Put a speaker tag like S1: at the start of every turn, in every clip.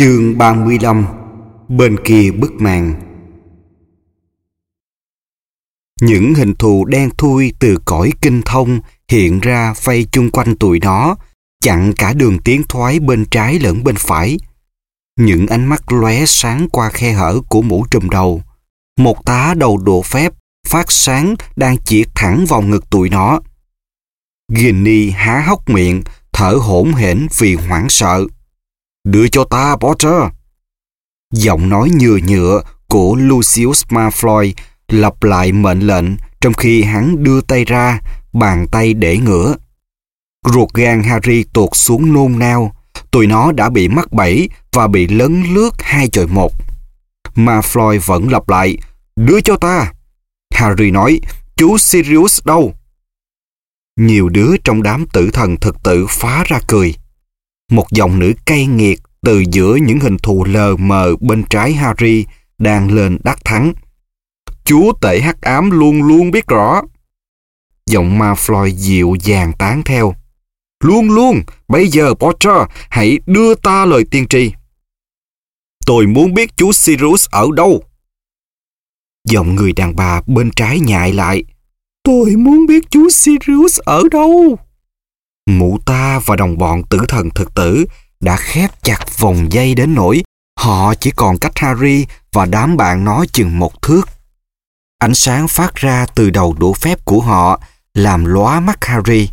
S1: Chương 35 Bên kia bức màn Những hình thù đen thui từ cõi kinh thông hiện ra vây chung quanh tụi nó, chặn cả đường tiến thoái bên trái lẫn bên phải. Những ánh mắt lóe sáng qua khe hở của mũ trùm đầu. Một tá đầu độ phép phát sáng đang chỉ thẳng vào ngực tụi nó. Ginny há hốc miệng, thở hổn hển vì hoảng sợ. Đưa cho ta, Potter. Giọng nói nhựa nhựa của Lucius Malfoy lặp lại mệnh lệnh trong khi hắn đưa tay ra, bàn tay để ngửa. Ruột gan Harry tuột xuống nôn nao. Tụi nó đã bị mắc bẫy và bị lấn lướt hai chọi một. Malfoy vẫn lặp lại, đưa cho ta. Harry nói, chú Sirius đâu? Nhiều đứa trong đám tử thần thực tử phá ra cười. Một dòng nữ cay nghiệt từ giữa những hình thù lờ mờ bên trái Harry đang lên đắc thắng. Chúa tể hắc ám luôn luôn biết rõ. Giọng ma Floyd dịu dàng tán theo. Luôn luôn, bây giờ Potter, hãy đưa ta lời tiên tri. Tôi muốn biết chú Sirius ở đâu. Giọng người đàn bà bên trái nhại lại. Tôi muốn biết chú Sirius ở đâu. Mụ ta và đồng bọn tử thần thực tử đã khép chặt vòng dây đến nỗi họ chỉ còn cách Harry và đám bạn nó chừng một thước. Ánh sáng phát ra từ đầu đũa phép của họ làm lóa mắt Harry.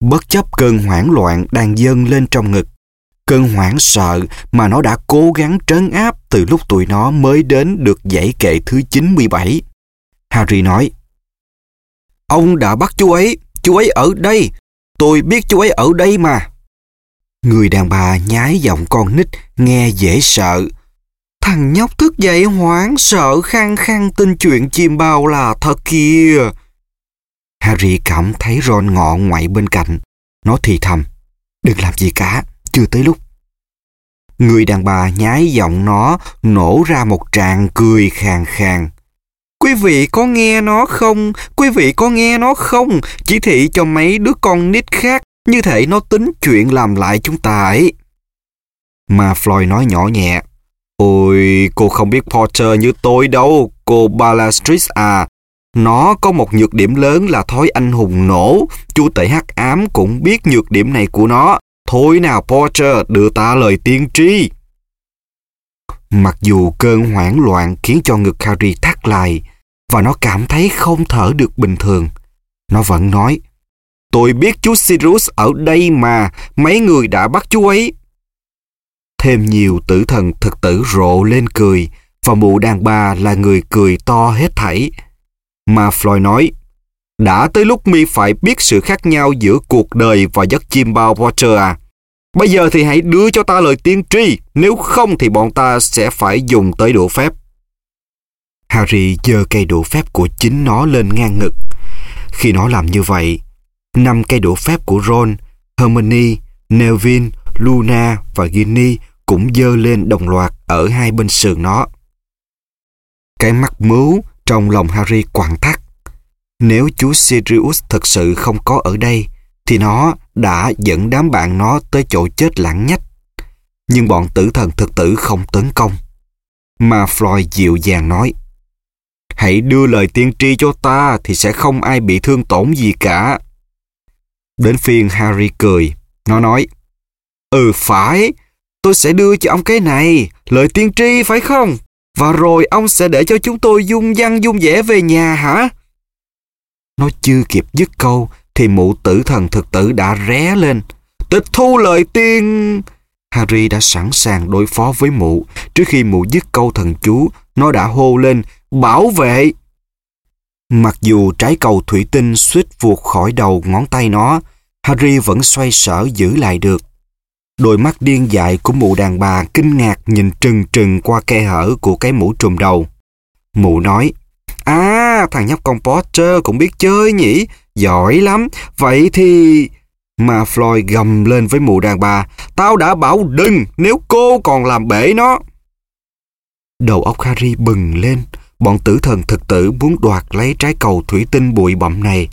S1: Bất chấp cơn hoảng loạn đang dâng lên trong ngực, cơn hoảng sợ mà nó đã cố gắng trấn áp từ lúc tụi nó mới đến được dãy kệ thứ 97. Harry nói, Ông đã bắt chú ấy, chú ấy ở đây, tôi biết chú ấy ở đây mà. Người đàn bà nhái giọng con nít nghe dễ sợ. Thằng nhóc thức dậy hoảng sợ khăng khăng tin chuyện chim bao là thật kìa. Harry cảm thấy Ron ngọ ngoại bên cạnh. Nó thì thầm. Đừng làm gì cả, chưa tới lúc. Người đàn bà nhái giọng nó nổ ra một tràng cười khàn khàn. Quý vị có nghe nó không? Quý vị có nghe nó không? Chỉ thị cho mấy đứa con nít khác như thể nó tính chuyện làm lại chúng ta ấy. Mà Floyd nói nhỏ nhẹ. Ôi, cô không biết Potter như tôi đâu, cô Balastris à. Nó có một nhược điểm lớn là thói anh hùng nổ. Chú tể hắc ám cũng biết nhược điểm này của nó. Thôi nào Potter, đưa ta lời tiên tri. Mặc dù cơn hoảng loạn khiến cho ngực Harry thắt lại và nó cảm thấy không thở được bình thường, nó vẫn nói Tôi biết chú Sirius ở đây mà, mấy người đã bắt chú ấy. Thêm nhiều tử thần thực tử rộ lên cười, và mụ đàn bà là người cười to hết thảy. Mà Floyd nói, đã tới lúc mi phải biết sự khác nhau giữa cuộc đời và giấc chim bao Potter à. Bây giờ thì hãy đưa cho ta lời tiên tri, nếu không thì bọn ta sẽ phải dùng tới đũa phép. Harry giơ cây đũa phép của chính nó lên ngang ngực. Khi nó làm như vậy, năm cây đũa phép của Ron, Hermione, Neville, Luna và Ginny cũng dơ lên đồng loạt ở hai bên sườn nó. Cái mắt mướu trong lòng Harry quặn thắt. Nếu chú Sirius thật sự không có ở đây, thì nó đã dẫn đám bạn nó tới chỗ chết lãng nhách. Nhưng bọn tử thần thực tử không tấn công. Mà Floyd dịu dàng nói, Hãy đưa lời tiên tri cho ta thì sẽ không ai bị thương tổn gì cả. Đến phiên Harry cười, nó nói, Ừ phải, tôi sẽ đưa cho ông cái này, lời tiên tri phải không? Và rồi ông sẽ để cho chúng tôi dung dăng dung dẻ về nhà hả? Nó chưa kịp dứt câu thì mụ tử thần thực tử đã ré lên. Tịch thu lời tiên... Harry đã sẵn sàng đối phó với mụ. Trước khi mụ dứt câu thần chú, nó đã hô lên bảo vệ. Mặc dù trái cầu thủy tinh suýt vụt khỏi đầu ngón tay nó, Harry vẫn xoay sở giữ lại được. Đôi mắt điên dại của mụ đàn bà kinh ngạc nhìn trừng trừng qua khe hở của cái mũ trùm đầu. Mụ nói, À, thằng nhóc con Potter cũng biết chơi nhỉ, giỏi lắm, vậy thì... Mà Floyd gầm lên với mụ đàn bà, tao đã bảo đừng nếu cô còn làm bể nó. Đầu óc Harry bừng lên, bọn tử thần thực tử muốn đoạt lấy trái cầu thủy tinh bụi bậm này.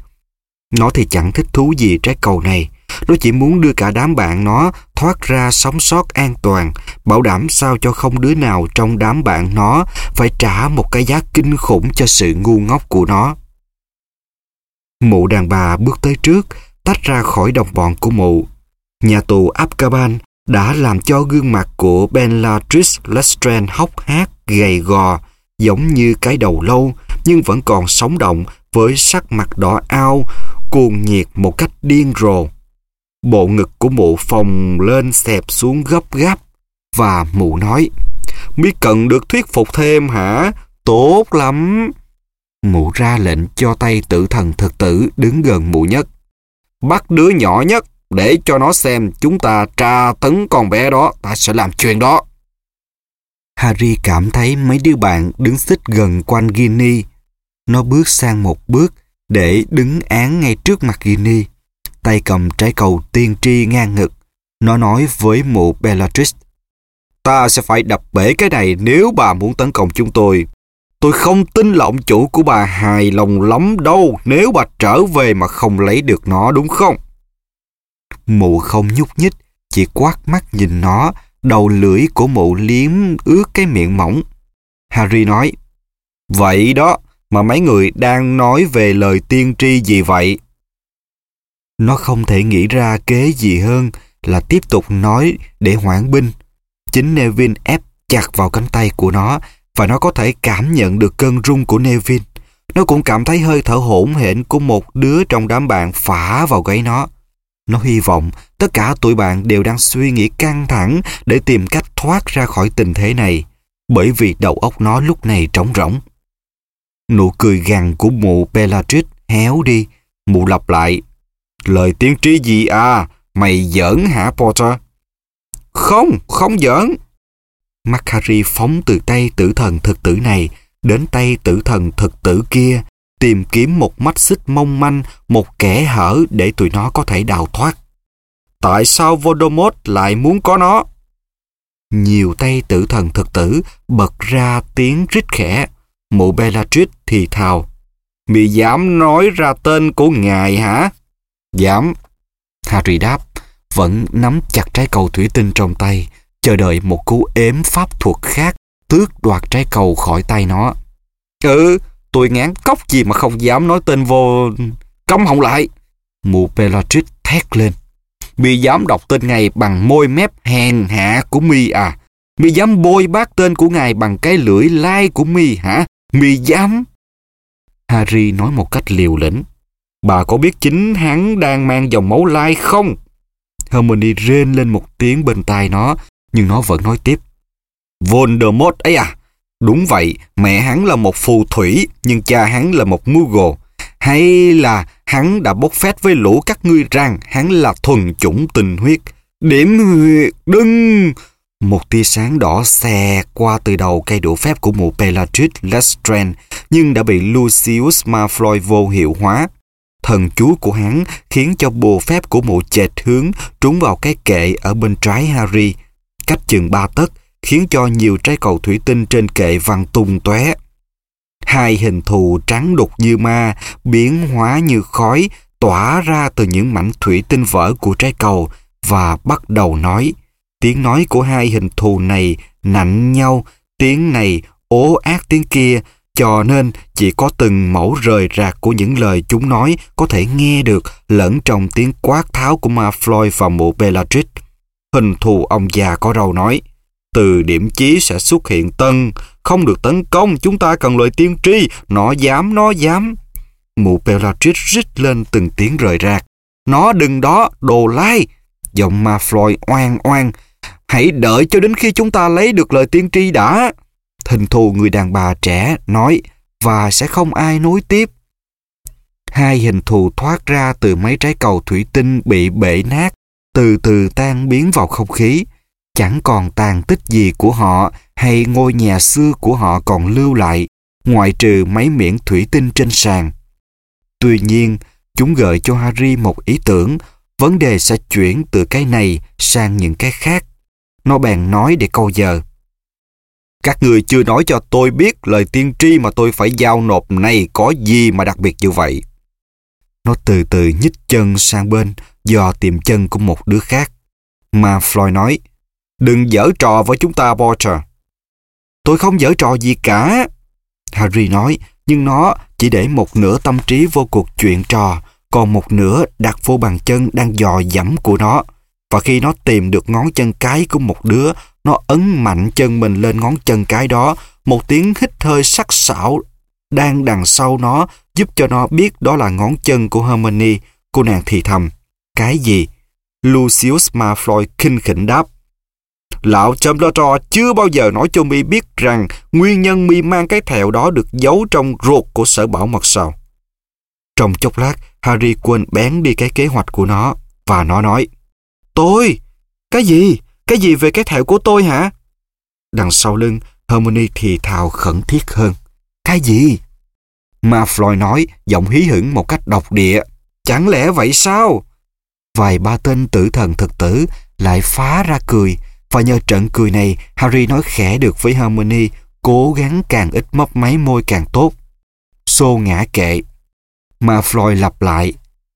S1: Nó thì chẳng thích thú gì trái cầu này, Nó chỉ muốn đưa cả đám bạn nó thoát ra sống sót an toàn, bảo đảm sao cho không đứa nào trong đám bạn nó phải trả một cái giá kinh khủng cho sự ngu ngốc của nó. Mụ đàn bà bước tới trước, tách ra khỏi đồng bọn của mụ. Nhà tù Abkaban đã làm cho gương mặt của Bellatrix Lestrange hốc hác, gầy gò, giống như cái đầu lâu, nhưng vẫn còn sống động với sắc mặt đỏ ao, cuồng nhiệt một cách điên rồ. Bộ ngực của mụ phồng lên xẹp xuống gấp gáp và mụ nói Mi cần được thuyết phục thêm hả? Tốt lắm. Mụ ra lệnh cho tay tử thần thực tử đứng gần mụ nhất. Bắt đứa nhỏ nhất để cho nó xem chúng ta tra tấn con bé đó, ta sẽ làm chuyện đó. Harry cảm thấy mấy đứa bạn đứng xích gần quanh Ginny. Nó bước sang một bước để đứng án ngay trước mặt Ginny. Tay cầm trái cầu tiên tri ngang ngực. Nó nói với mụ Bellatrix. Ta sẽ phải đập bể cái này nếu bà muốn tấn công chúng tôi. Tôi không tin là ông chủ của bà hài lòng lắm đâu nếu bà trở về mà không lấy được nó đúng không? Mụ không nhúc nhích, chỉ quát mắt nhìn nó, đầu lưỡi của mụ liếm ướt cái miệng mỏng. Harry nói, Vậy đó, mà mấy người đang nói về lời tiên tri gì vậy? Nó không thể nghĩ ra kế gì hơn là tiếp tục nói để hoãn binh. Chính nevin ép chặt vào cánh tay của nó và nó có thể cảm nhận được cơn rung của nevin Nó cũng cảm thấy hơi thở hỗn hển của một đứa trong đám bạn phả vào gáy nó. Nó hy vọng tất cả tụi bạn đều đang suy nghĩ căng thẳng để tìm cách thoát ra khỏi tình thế này, bởi vì đầu óc nó lúc này trống rỗng. Nụ cười gằn của mụ Bellatrix héo đi, mụ lặp lại. Lời tiếng trí gì à? Mày giỡn hả Potter? Không, không giỡn. Makari phóng từ tay tử thần thực tử này đến tay tử thần thực tử kia tìm kiếm một mắt xích mong manh, một kẻ hở để tụi nó có thể đào thoát. Tại sao Voldemort lại muốn có nó? Nhiều tay tử thần thực tử bật ra tiếng rít khẽ. Mụ Bellatrix thì thào. Mị dám nói ra tên của ngài hả? Dám. Harry đáp, vẫn nắm chặt trái cầu thủy tinh trong tay, chờ đợi một cú ếm pháp thuật khác tước đoạt trái cầu khỏi tay nó. Ừ, tôi ngán cốc gì mà không dám nói tên vô... Cấm họng lại! Mụ Bellatrix thét lên. Mi dám đọc tên ngài bằng môi mép hèn hạ của mi à? Mi dám bôi bác tên của ngài bằng cái lưỡi lai của mi hả? Mi dám? Harry nói một cách liều lĩnh. Bà có biết chính hắn đang mang dòng máu lai không? Hermione rên lên một tiếng bên tai nó, nhưng nó vẫn nói tiếp. Voldemort ấy à? Đúng vậy, mẹ hắn là một phù thủy, nhưng cha hắn là một Moogle. Hay là hắn đã bốc phét với lũ các ngươi rằng hắn là thuần chủng tình huyết. Điểm huyệt đừng! Một tia sáng đỏ xè qua từ đầu cây đũa phép của mụ Bellatrix Lestrange, nhưng đã bị Lucius Malfoy vô hiệu hóa. Thần chú của hắn khiến cho bùa phép của mụ chệch hướng trúng vào cái kệ ở bên trái Harry, cách chừng ba tấc, khiến cho nhiều trái cầu thủy tinh trên kệ văng tung tóe. Hai hình thù trắng đục như ma, biến hóa như khói, tỏa ra từ những mảnh thủy tinh vỡ của trái cầu và bắt đầu nói. Tiếng nói của hai hình thù này nạnh nhau, tiếng này ố ác tiếng kia, cho nên chỉ có từng mẫu rời rạc của những lời chúng nói có thể nghe được lẫn trong tiếng quát tháo của ma Floyd và mụ Bellatrix. Hình thù ông già có râu nói, từ điểm chí sẽ xuất hiện tân, không được tấn công, chúng ta cần lời tiên tri, nó dám, nó dám. Mụ Bellatrix rít lên từng tiếng rời rạc. Nó đừng đó, đồ lai. Giọng ma Floyd oan oan. Hãy đợi cho đến khi chúng ta lấy được lời tiên tri đã. Hình thù người đàn bà trẻ nói và sẽ không ai nối tiếp. Hai hình thù thoát ra từ mấy trái cầu thủy tinh bị bể nát, từ từ tan biến vào không khí chẳng còn tàn tích gì của họ hay ngôi nhà xưa của họ còn lưu lại, ngoại trừ mấy miệng thủy tinh trên sàn. Tuy nhiên, chúng gợi cho Harry một ý tưởng, vấn đề sẽ chuyển từ cái này sang những cái khác. Nó bèn nói để câu giờ. Các người chưa nói cho tôi biết lời tiên tri mà tôi phải giao nộp này có gì mà đặc biệt như vậy. Nó từ từ nhích chân sang bên, do tìm chân của một đứa khác. Mà Floyd nói, đừng dở trò với chúng ta, Potter. Tôi không dở trò gì cả. Harry nói, nhưng nó chỉ để một nửa tâm trí vô cuộc chuyện trò, còn một nửa đặt vô bàn chân đang dò dẫm của nó. Và khi nó tìm được ngón chân cái của một đứa, nó ấn mạnh chân mình lên ngón chân cái đó. Một tiếng hít hơi sắc sảo đang đằng sau nó giúp cho nó biết đó là ngón chân của Hermione. Cô nàng thì thầm. Cái gì? Lucius Malfoy kinh khỉnh đáp. Lão Dumbledore chưa bao giờ nói cho mi biết rằng nguyên nhân mi mang cái thẹo đó được giấu trong ruột của sở bảo mật sao. Trong chốc lát, Harry quên bén đi cái kế hoạch của nó và nó nói Tôi? Cái gì? Cái gì về cái thẹo của tôi hả? Đằng sau lưng, Hermione thì thào khẩn thiết hơn. Cái gì? Mà Floyd nói, giọng hí hửng một cách độc địa. Chẳng lẽ vậy sao? Vài ba tên tử thần thực tử lại phá ra cười, và nhờ trận cười này, Harry nói khẽ được với Hermione, cố gắng càng ít mấp máy môi càng tốt. Xô ngã kệ. Mà Floyd lặp lại,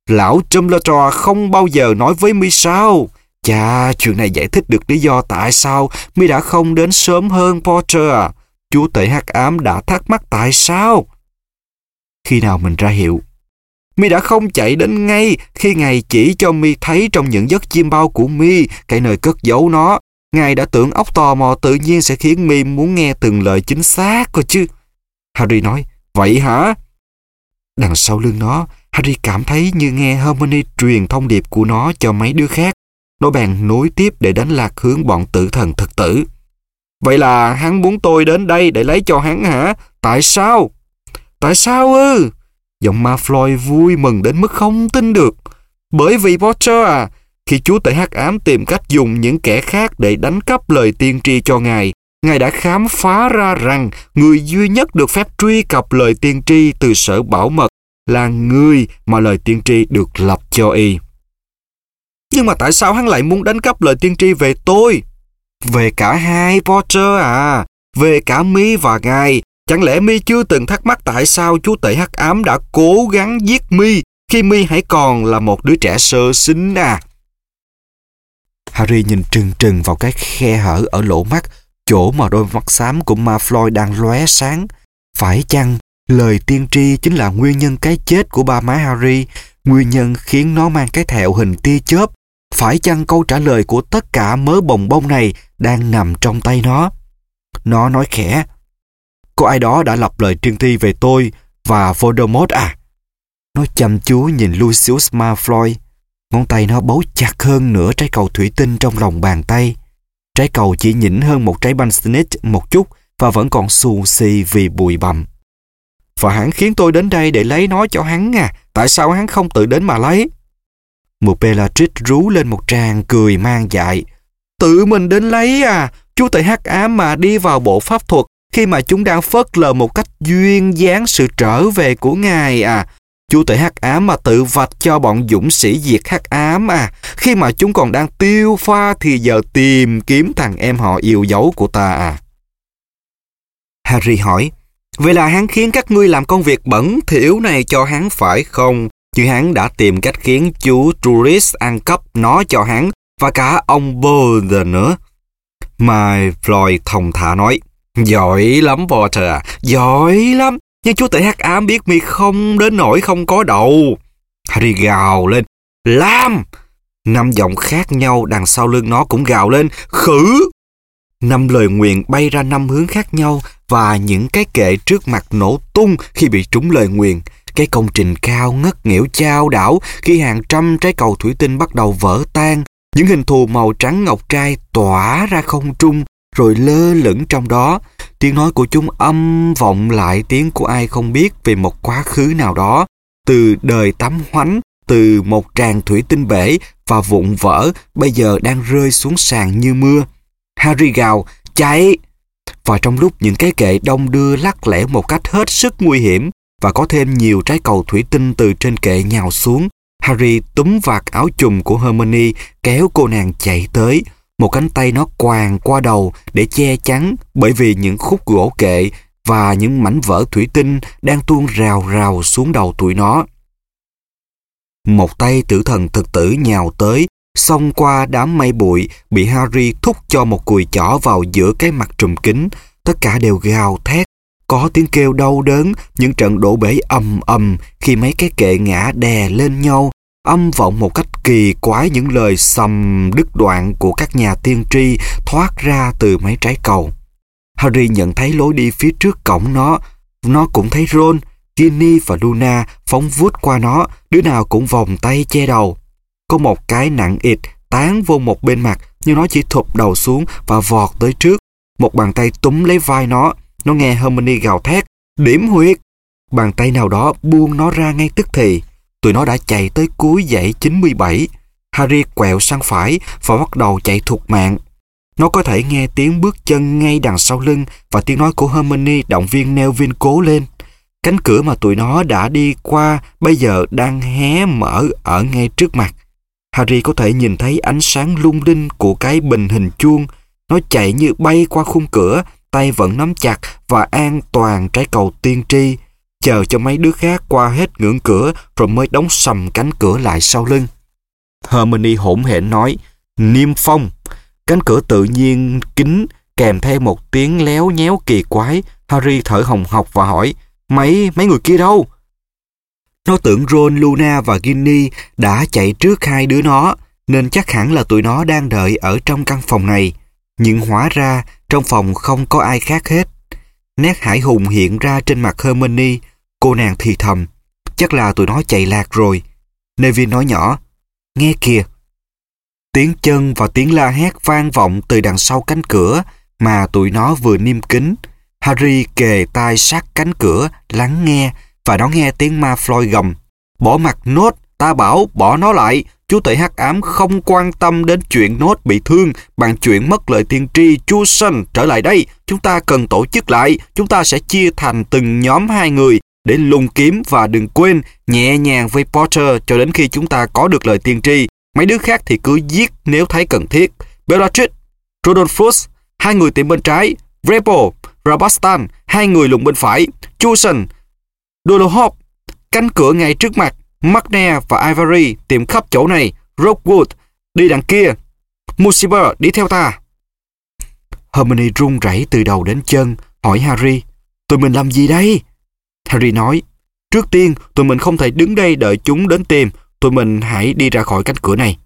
S1: Lão Dumbledore không bao giờ nói với mi sao? Chà, chuyện này giải thích được lý do tại sao mi đã không đến sớm hơn Potter à. Chúa tể hắc ám đã thắc mắc tại sao? Khi nào mình ra hiệu? Mi đã không chạy đến ngay khi Ngài chỉ cho Mi thấy trong những giấc chiêm bao của Mi cái nơi cất giấu nó. Ngài đã tưởng óc tò mò tự nhiên sẽ khiến Mi muốn nghe từng lời chính xác cơ chứ. Harry nói, vậy hả? Đằng sau lưng nó, Harry cảm thấy như nghe Hermione truyền thông điệp của nó cho mấy đứa khác. Nó bèn nối tiếp để đánh lạc hướng bọn tử thần thực tử. Vậy là hắn muốn tôi đến đây để lấy cho hắn hả? Tại sao? Tại sao ư? Giọng ma Floyd vui mừng đến mức không tin được. Bởi vì Potter à, khi chúa tể hắc ám tìm cách dùng những kẻ khác để đánh cắp lời tiên tri cho ngài, ngài đã khám phá ra rằng người duy nhất được phép truy cập lời tiên tri từ sở bảo mật là người mà lời tiên tri được lập cho y. Nhưng mà tại sao hắn lại muốn đánh cắp lời tiên tri về tôi? Về cả hai Potter à, về cả Mỹ và ngài. Chẳng lẽ mi chưa từng thắc mắc tại sao chú tể hắc ám đã cố gắng giết mi khi mi hãy còn là một đứa trẻ sơ sinh à? Harry nhìn trừng trừng vào cái khe hở ở lỗ mắt, chỗ mà đôi mắt xám của Ma Floyd đang lóe sáng. Phải chăng lời tiên tri chính là nguyên nhân cái chết của ba má Harry, nguyên nhân khiến nó mang cái thẹo hình tia chớp? Phải chăng câu trả lời của tất cả mớ bồng bông này đang nằm trong tay nó? Nó nói khẽ, có ai đó đã lập lời tiên tri về tôi và Voldemort à? Nó chăm chú nhìn Lucius Malfoy Ngón tay nó bấu chặt hơn nửa trái cầu thủy tinh trong lòng bàn tay. Trái cầu chỉ nhỉnh hơn một trái banh snitch một chút và vẫn còn xù xì vì bụi bặm. Và hắn khiến tôi đến đây để lấy nó cho hắn à. Tại sao hắn không tự đến mà lấy? Một Bellatrix rú lên một tràng cười mang dại. Tự mình đến lấy à? Chú tệ hắc ám mà đi vào bộ pháp thuật khi mà chúng đang phớt lờ một cách duyên dáng sự trở về của ngài à. Chú tể hắc ám mà tự vạch cho bọn dũng sĩ diệt hắc ám à. Khi mà chúng còn đang tiêu pha thì giờ tìm kiếm thằng em họ yêu dấu của ta à. Harry hỏi, Vậy là hắn khiến các ngươi làm công việc bẩn thỉu này cho hắn phải không? Chứ hắn đã tìm cách khiến chú Truris ăn cắp nó cho hắn và cả ông Boulder nữa. Mai Floyd thông thả nói, Giỏi lắm Potter à, giỏi lắm. Nhưng chú tể hắc ám biết mi không đến nỗi không có đầu. Harry gào lên. Lam! Năm giọng khác nhau đằng sau lưng nó cũng gào lên. Khử! Năm lời nguyện bay ra năm hướng khác nhau và những cái kệ trước mặt nổ tung khi bị trúng lời nguyện. Cái công trình cao ngất nghẽo trao đảo khi hàng trăm trái cầu thủy tinh bắt đầu vỡ tan. Những hình thù màu trắng ngọc trai tỏa ra không trung rồi lơ lửng trong đó. Tiếng nói của chúng âm vọng lại tiếng của ai không biết về một quá khứ nào đó, từ đời tắm hoánh, từ một tràng thủy tinh bể và vụn vỡ bây giờ đang rơi xuống sàn như mưa. Harry gào, cháy Và trong lúc những cái kệ đông đưa lắc lẻ một cách hết sức nguy hiểm và có thêm nhiều trái cầu thủy tinh từ trên kệ nhào xuống, Harry túm vạt áo chùm của Hermione kéo cô nàng chạy tới, một cánh tay nó quàng qua đầu để che chắn bởi vì những khúc gỗ kệ và những mảnh vỡ thủy tinh đang tuôn rào rào xuống đầu tụi nó. Một tay tử thần thực tử nhào tới, xông qua đám mây bụi, bị Harry thúc cho một cùi chỏ vào giữa cái mặt trùm kính. Tất cả đều gào thét, có tiếng kêu đau đớn, những trận đổ bể ầm ầm khi mấy cái kệ ngã đè lên nhau, âm vọng một cách kỳ quái những lời sầm đứt đoạn của các nhà tiên tri thoát ra từ mấy trái cầu. Harry nhận thấy lối đi phía trước cổng nó, nó cũng thấy Ron, Ginny và Luna phóng vút qua nó, đứa nào cũng vòng tay che đầu. Có một cái nặng ịt tán vô một bên mặt, nhưng nó chỉ thụp đầu xuống và vọt tới trước. Một bàn tay túm lấy vai nó, nó nghe Hermione gào thét, điểm huyệt. Bàn tay nào đó buông nó ra ngay tức thì. Tụi nó đã chạy tới cuối dãy 97. Harry quẹo sang phải và bắt đầu chạy thục mạng. Nó có thể nghe tiếng bước chân ngay đằng sau lưng và tiếng nói của Hermione động viên Neville cố lên. Cánh cửa mà tụi nó đã đi qua bây giờ đang hé mở ở ngay trước mặt. Harry có thể nhìn thấy ánh sáng lung linh của cái bình hình chuông. Nó chạy như bay qua khung cửa, tay vẫn nắm chặt và an toàn trái cầu tiên tri, chờ cho mấy đứa khác qua hết ngưỡng cửa rồi mới đóng sầm cánh cửa lại sau lưng. Hermione hỗn hển nói, Niêm phong. Cánh cửa tự nhiên kính kèm theo một tiếng léo nhéo kỳ quái. Harry thở hồng hộc và hỏi, Mấy, mấy người kia đâu? Nó tưởng Ron, Luna và Ginny đã chạy trước hai đứa nó, nên chắc hẳn là tụi nó đang đợi ở trong căn phòng này. Nhưng hóa ra, trong phòng không có ai khác hết. Nét hải hùng hiện ra trên mặt Hermione, cô nàng thì thầm. Chắc là tụi nó chạy lạc rồi. nevin nói nhỏ, nghe kìa. Tiếng chân và tiếng la hét vang vọng từ đằng sau cánh cửa mà tụi nó vừa niêm kính. Harry kề tai sát cánh cửa, lắng nghe và nó nghe tiếng ma Floyd gầm. Bỏ mặt nốt, ta bảo bỏ nó lại. Chú tể hắc ám không quan tâm đến chuyện nốt bị thương bằng chuyện mất lời tiên tri Chu Sân trở lại đây. Chúng ta cần tổ chức lại. Chúng ta sẽ chia thành từng nhóm hai người để lùng kiếm và đừng quên nhẹ nhàng với Potter cho đến khi chúng ta có được lời tiên tri. Mấy đứa khác thì cứ giết nếu thấy cần thiết. Bellatrix, Rodolphus, hai người tìm bên trái, Vrepo, Rabastan, hai người lùng bên phải, Chusen, Dolohop, cánh cửa ngay trước mặt, McNair và Ivory tìm khắp chỗ này, Rockwood, đi đằng kia, Musiber đi theo ta. Hermione run rẩy từ đầu đến chân, hỏi Harry, tụi mình làm gì đây? Harry nói, trước tiên tụi mình không thể đứng đây đợi chúng đến tìm, tụi mình hãy đi ra khỏi cánh cửa này.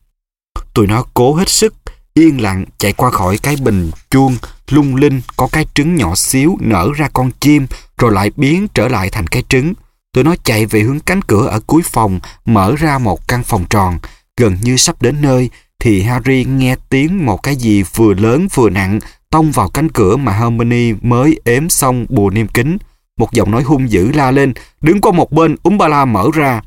S1: Tụi nó cố hết sức, yên lặng chạy qua khỏi cái bình chuông lung linh có cái trứng nhỏ xíu nở ra con chim rồi lại biến trở lại thành cái trứng. Tụi nó chạy về hướng cánh cửa ở cuối phòng mở ra một căn phòng tròn. Gần như sắp đến nơi thì Harry nghe tiếng một cái gì vừa lớn vừa nặng tông vào cánh cửa mà Hermione mới ếm xong bùa niêm kính. Một giọng nói hung dữ la lên, đứng qua một bên, Umbala mở ra.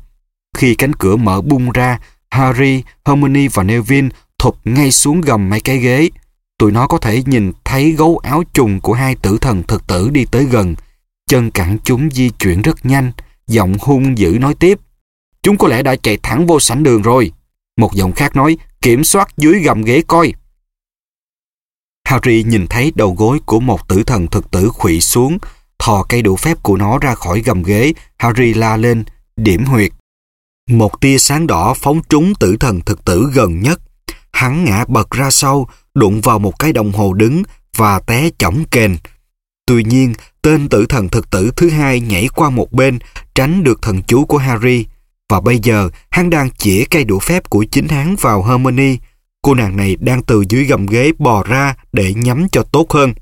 S1: Khi cánh cửa mở bung ra, Harry, Hermione và Neville thụp ngay xuống gầm mấy cái ghế. Tụi nó có thể nhìn thấy gấu áo trùng của hai tử thần thực tử đi tới gần. Chân cẳng chúng di chuyển rất nhanh, giọng hung dữ nói tiếp. Chúng có lẽ đã chạy thẳng vô sảnh đường rồi. Một giọng khác nói, kiểm soát dưới gầm ghế coi. Harry nhìn thấy đầu gối của một tử thần thực tử khủy xuống, thò cây đủ phép của nó ra khỏi gầm ghế, Harry la lên, điểm huyệt. Một tia sáng đỏ phóng trúng tử thần thực tử gần nhất. Hắn ngã bật ra sau, đụng vào một cái đồng hồ đứng và té chỏng kềnh. Tuy nhiên, tên tử thần thực tử thứ hai nhảy qua một bên, tránh được thần chú của Harry. Và bây giờ, hắn đang chĩa cây đũa phép của chính hắn vào Hermione. Cô nàng này đang từ dưới gầm ghế bò ra để nhắm cho tốt hơn.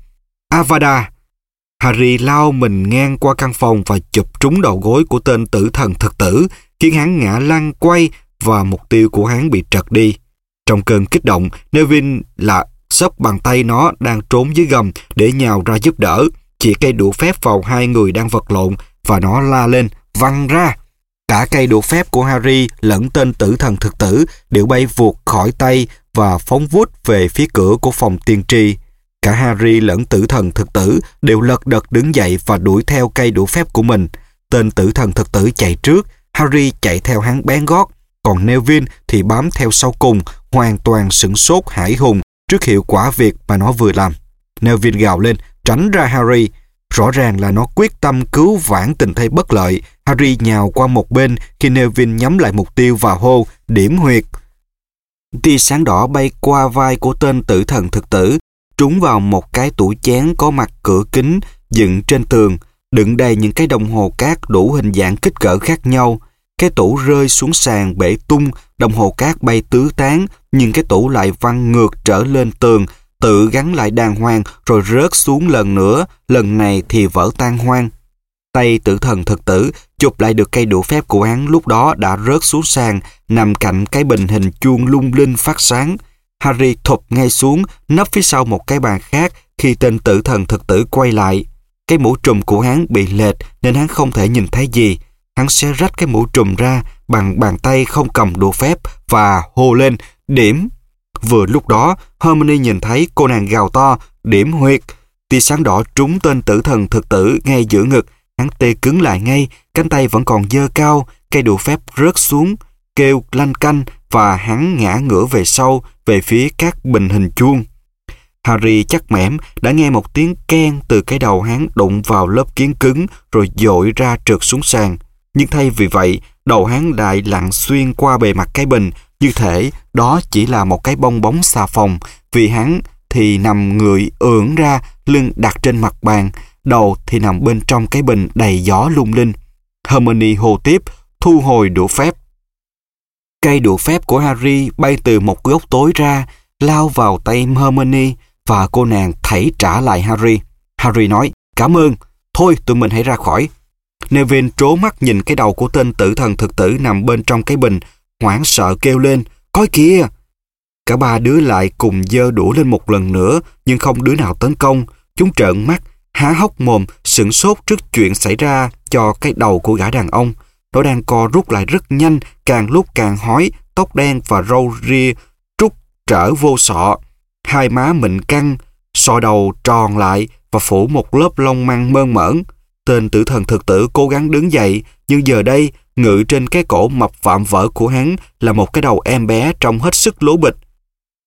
S1: Avada! Harry lao mình ngang qua căn phòng và chụp trúng đầu gối của tên tử thần thực tử, khiến hắn ngã lăn quay và mục tiêu của hắn bị trật đi. Trong cơn kích động, Nevin là sấp bàn tay nó đang trốn dưới gầm để nhào ra giúp đỡ, chỉ cây đũa phép vào hai người đang vật lộn và nó la lên, văng ra. Cả cây đũa phép của Harry lẫn tên tử thần thực tử đều bay vụt khỏi tay và phóng vút về phía cửa của phòng tiên tri. Cả Harry lẫn tử thần thực tử đều lật đật đứng dậy và đuổi theo cây đũa phép của mình. Tên tử thần thực tử chạy trước, Harry chạy theo hắn bén gót, còn Neville thì bám theo sau cùng, hoàn toàn sửng sốt hải hùng trước hiệu quả việc mà nó vừa làm. Neville gào lên, tránh ra Harry. Rõ ràng là nó quyết tâm cứu vãn tình thế bất lợi. Harry nhào qua một bên khi Neville nhắm lại mục tiêu và hô, điểm huyệt. Tia sáng đỏ bay qua vai của tên tử thần thực tử, trúng vào một cái tủ chén có mặt cửa kính dựng trên tường, đựng đầy những cái đồng hồ cát đủ hình dạng kích cỡ khác nhau. Cái tủ rơi xuống sàn bể tung, đồng hồ cát bay tứ tán, nhưng cái tủ lại văng ngược trở lên tường, tự gắn lại đàng hoàng rồi rớt xuống lần nữa, lần này thì vỡ tan hoang. Tay tử thần thực tử chụp lại được cây đũa phép của hắn lúc đó đã rớt xuống sàn, nằm cạnh cái bình hình chuông lung linh phát sáng. Harry thụp ngay xuống, nấp phía sau một cái bàn khác khi tên tử thần thực tử quay lại. Cái mũ trùm của hắn bị lệch nên hắn không thể nhìn thấy gì. Hắn sẽ rách cái mũ trùm ra bằng bàn tay không cầm đũa phép và hô lên, điểm. Vừa lúc đó, Hermione nhìn thấy cô nàng gào to, điểm huyệt. Tia sáng đỏ trúng tên tử thần thực tử ngay giữa ngực. Hắn tê cứng lại ngay, cánh tay vẫn còn dơ cao, cây đũa phép rớt xuống, kêu lanh canh và hắn ngã ngửa về sau, về phía các bình hình chuông. Harry chắc mẻm đã nghe một tiếng ken từ cái đầu hắn đụng vào lớp kiến cứng rồi dội ra trượt xuống sàn. Nhưng thay vì vậy, đầu hắn lại lặn xuyên qua bề mặt cái bình, như thể đó chỉ là một cái bong bóng xà phòng, vì hắn thì nằm người ưỡn ra, lưng đặt trên mặt bàn, đầu thì nằm bên trong cái bình đầy gió lung linh. Hermione hồ tiếp, thu hồi đũa phép. Cây đũa phép của Harry bay từ một góc tối ra, lao vào tay Hermione và cô nàng thảy trả lại Harry. Harry nói, cảm ơn, thôi tụi mình hãy ra khỏi. Neville trố mắt nhìn cái đầu của tên tử thần thực tử nằm bên trong cái bình, hoảng sợ kêu lên, coi kìa! Cả ba đứa lại cùng dơ đũa lên một lần nữa, nhưng không đứa nào tấn công. Chúng trợn mắt, há hốc mồm, sửng sốt trước chuyện xảy ra cho cái đầu của gã đàn ông. Nó đang co rút lại rất nhanh, càng lúc càng hói, tóc đen và râu ria trút trở vô sọ. Hai má mịn căng, sọ đầu tròn lại và phủ một lớp lông măng mơn mởn. Tên tử thần thực tử cố gắng đứng dậy, nhưng giờ đây, ngự trên cái cổ mập phạm vỡ của hắn là một cái đầu em bé trông hết sức lố bịch.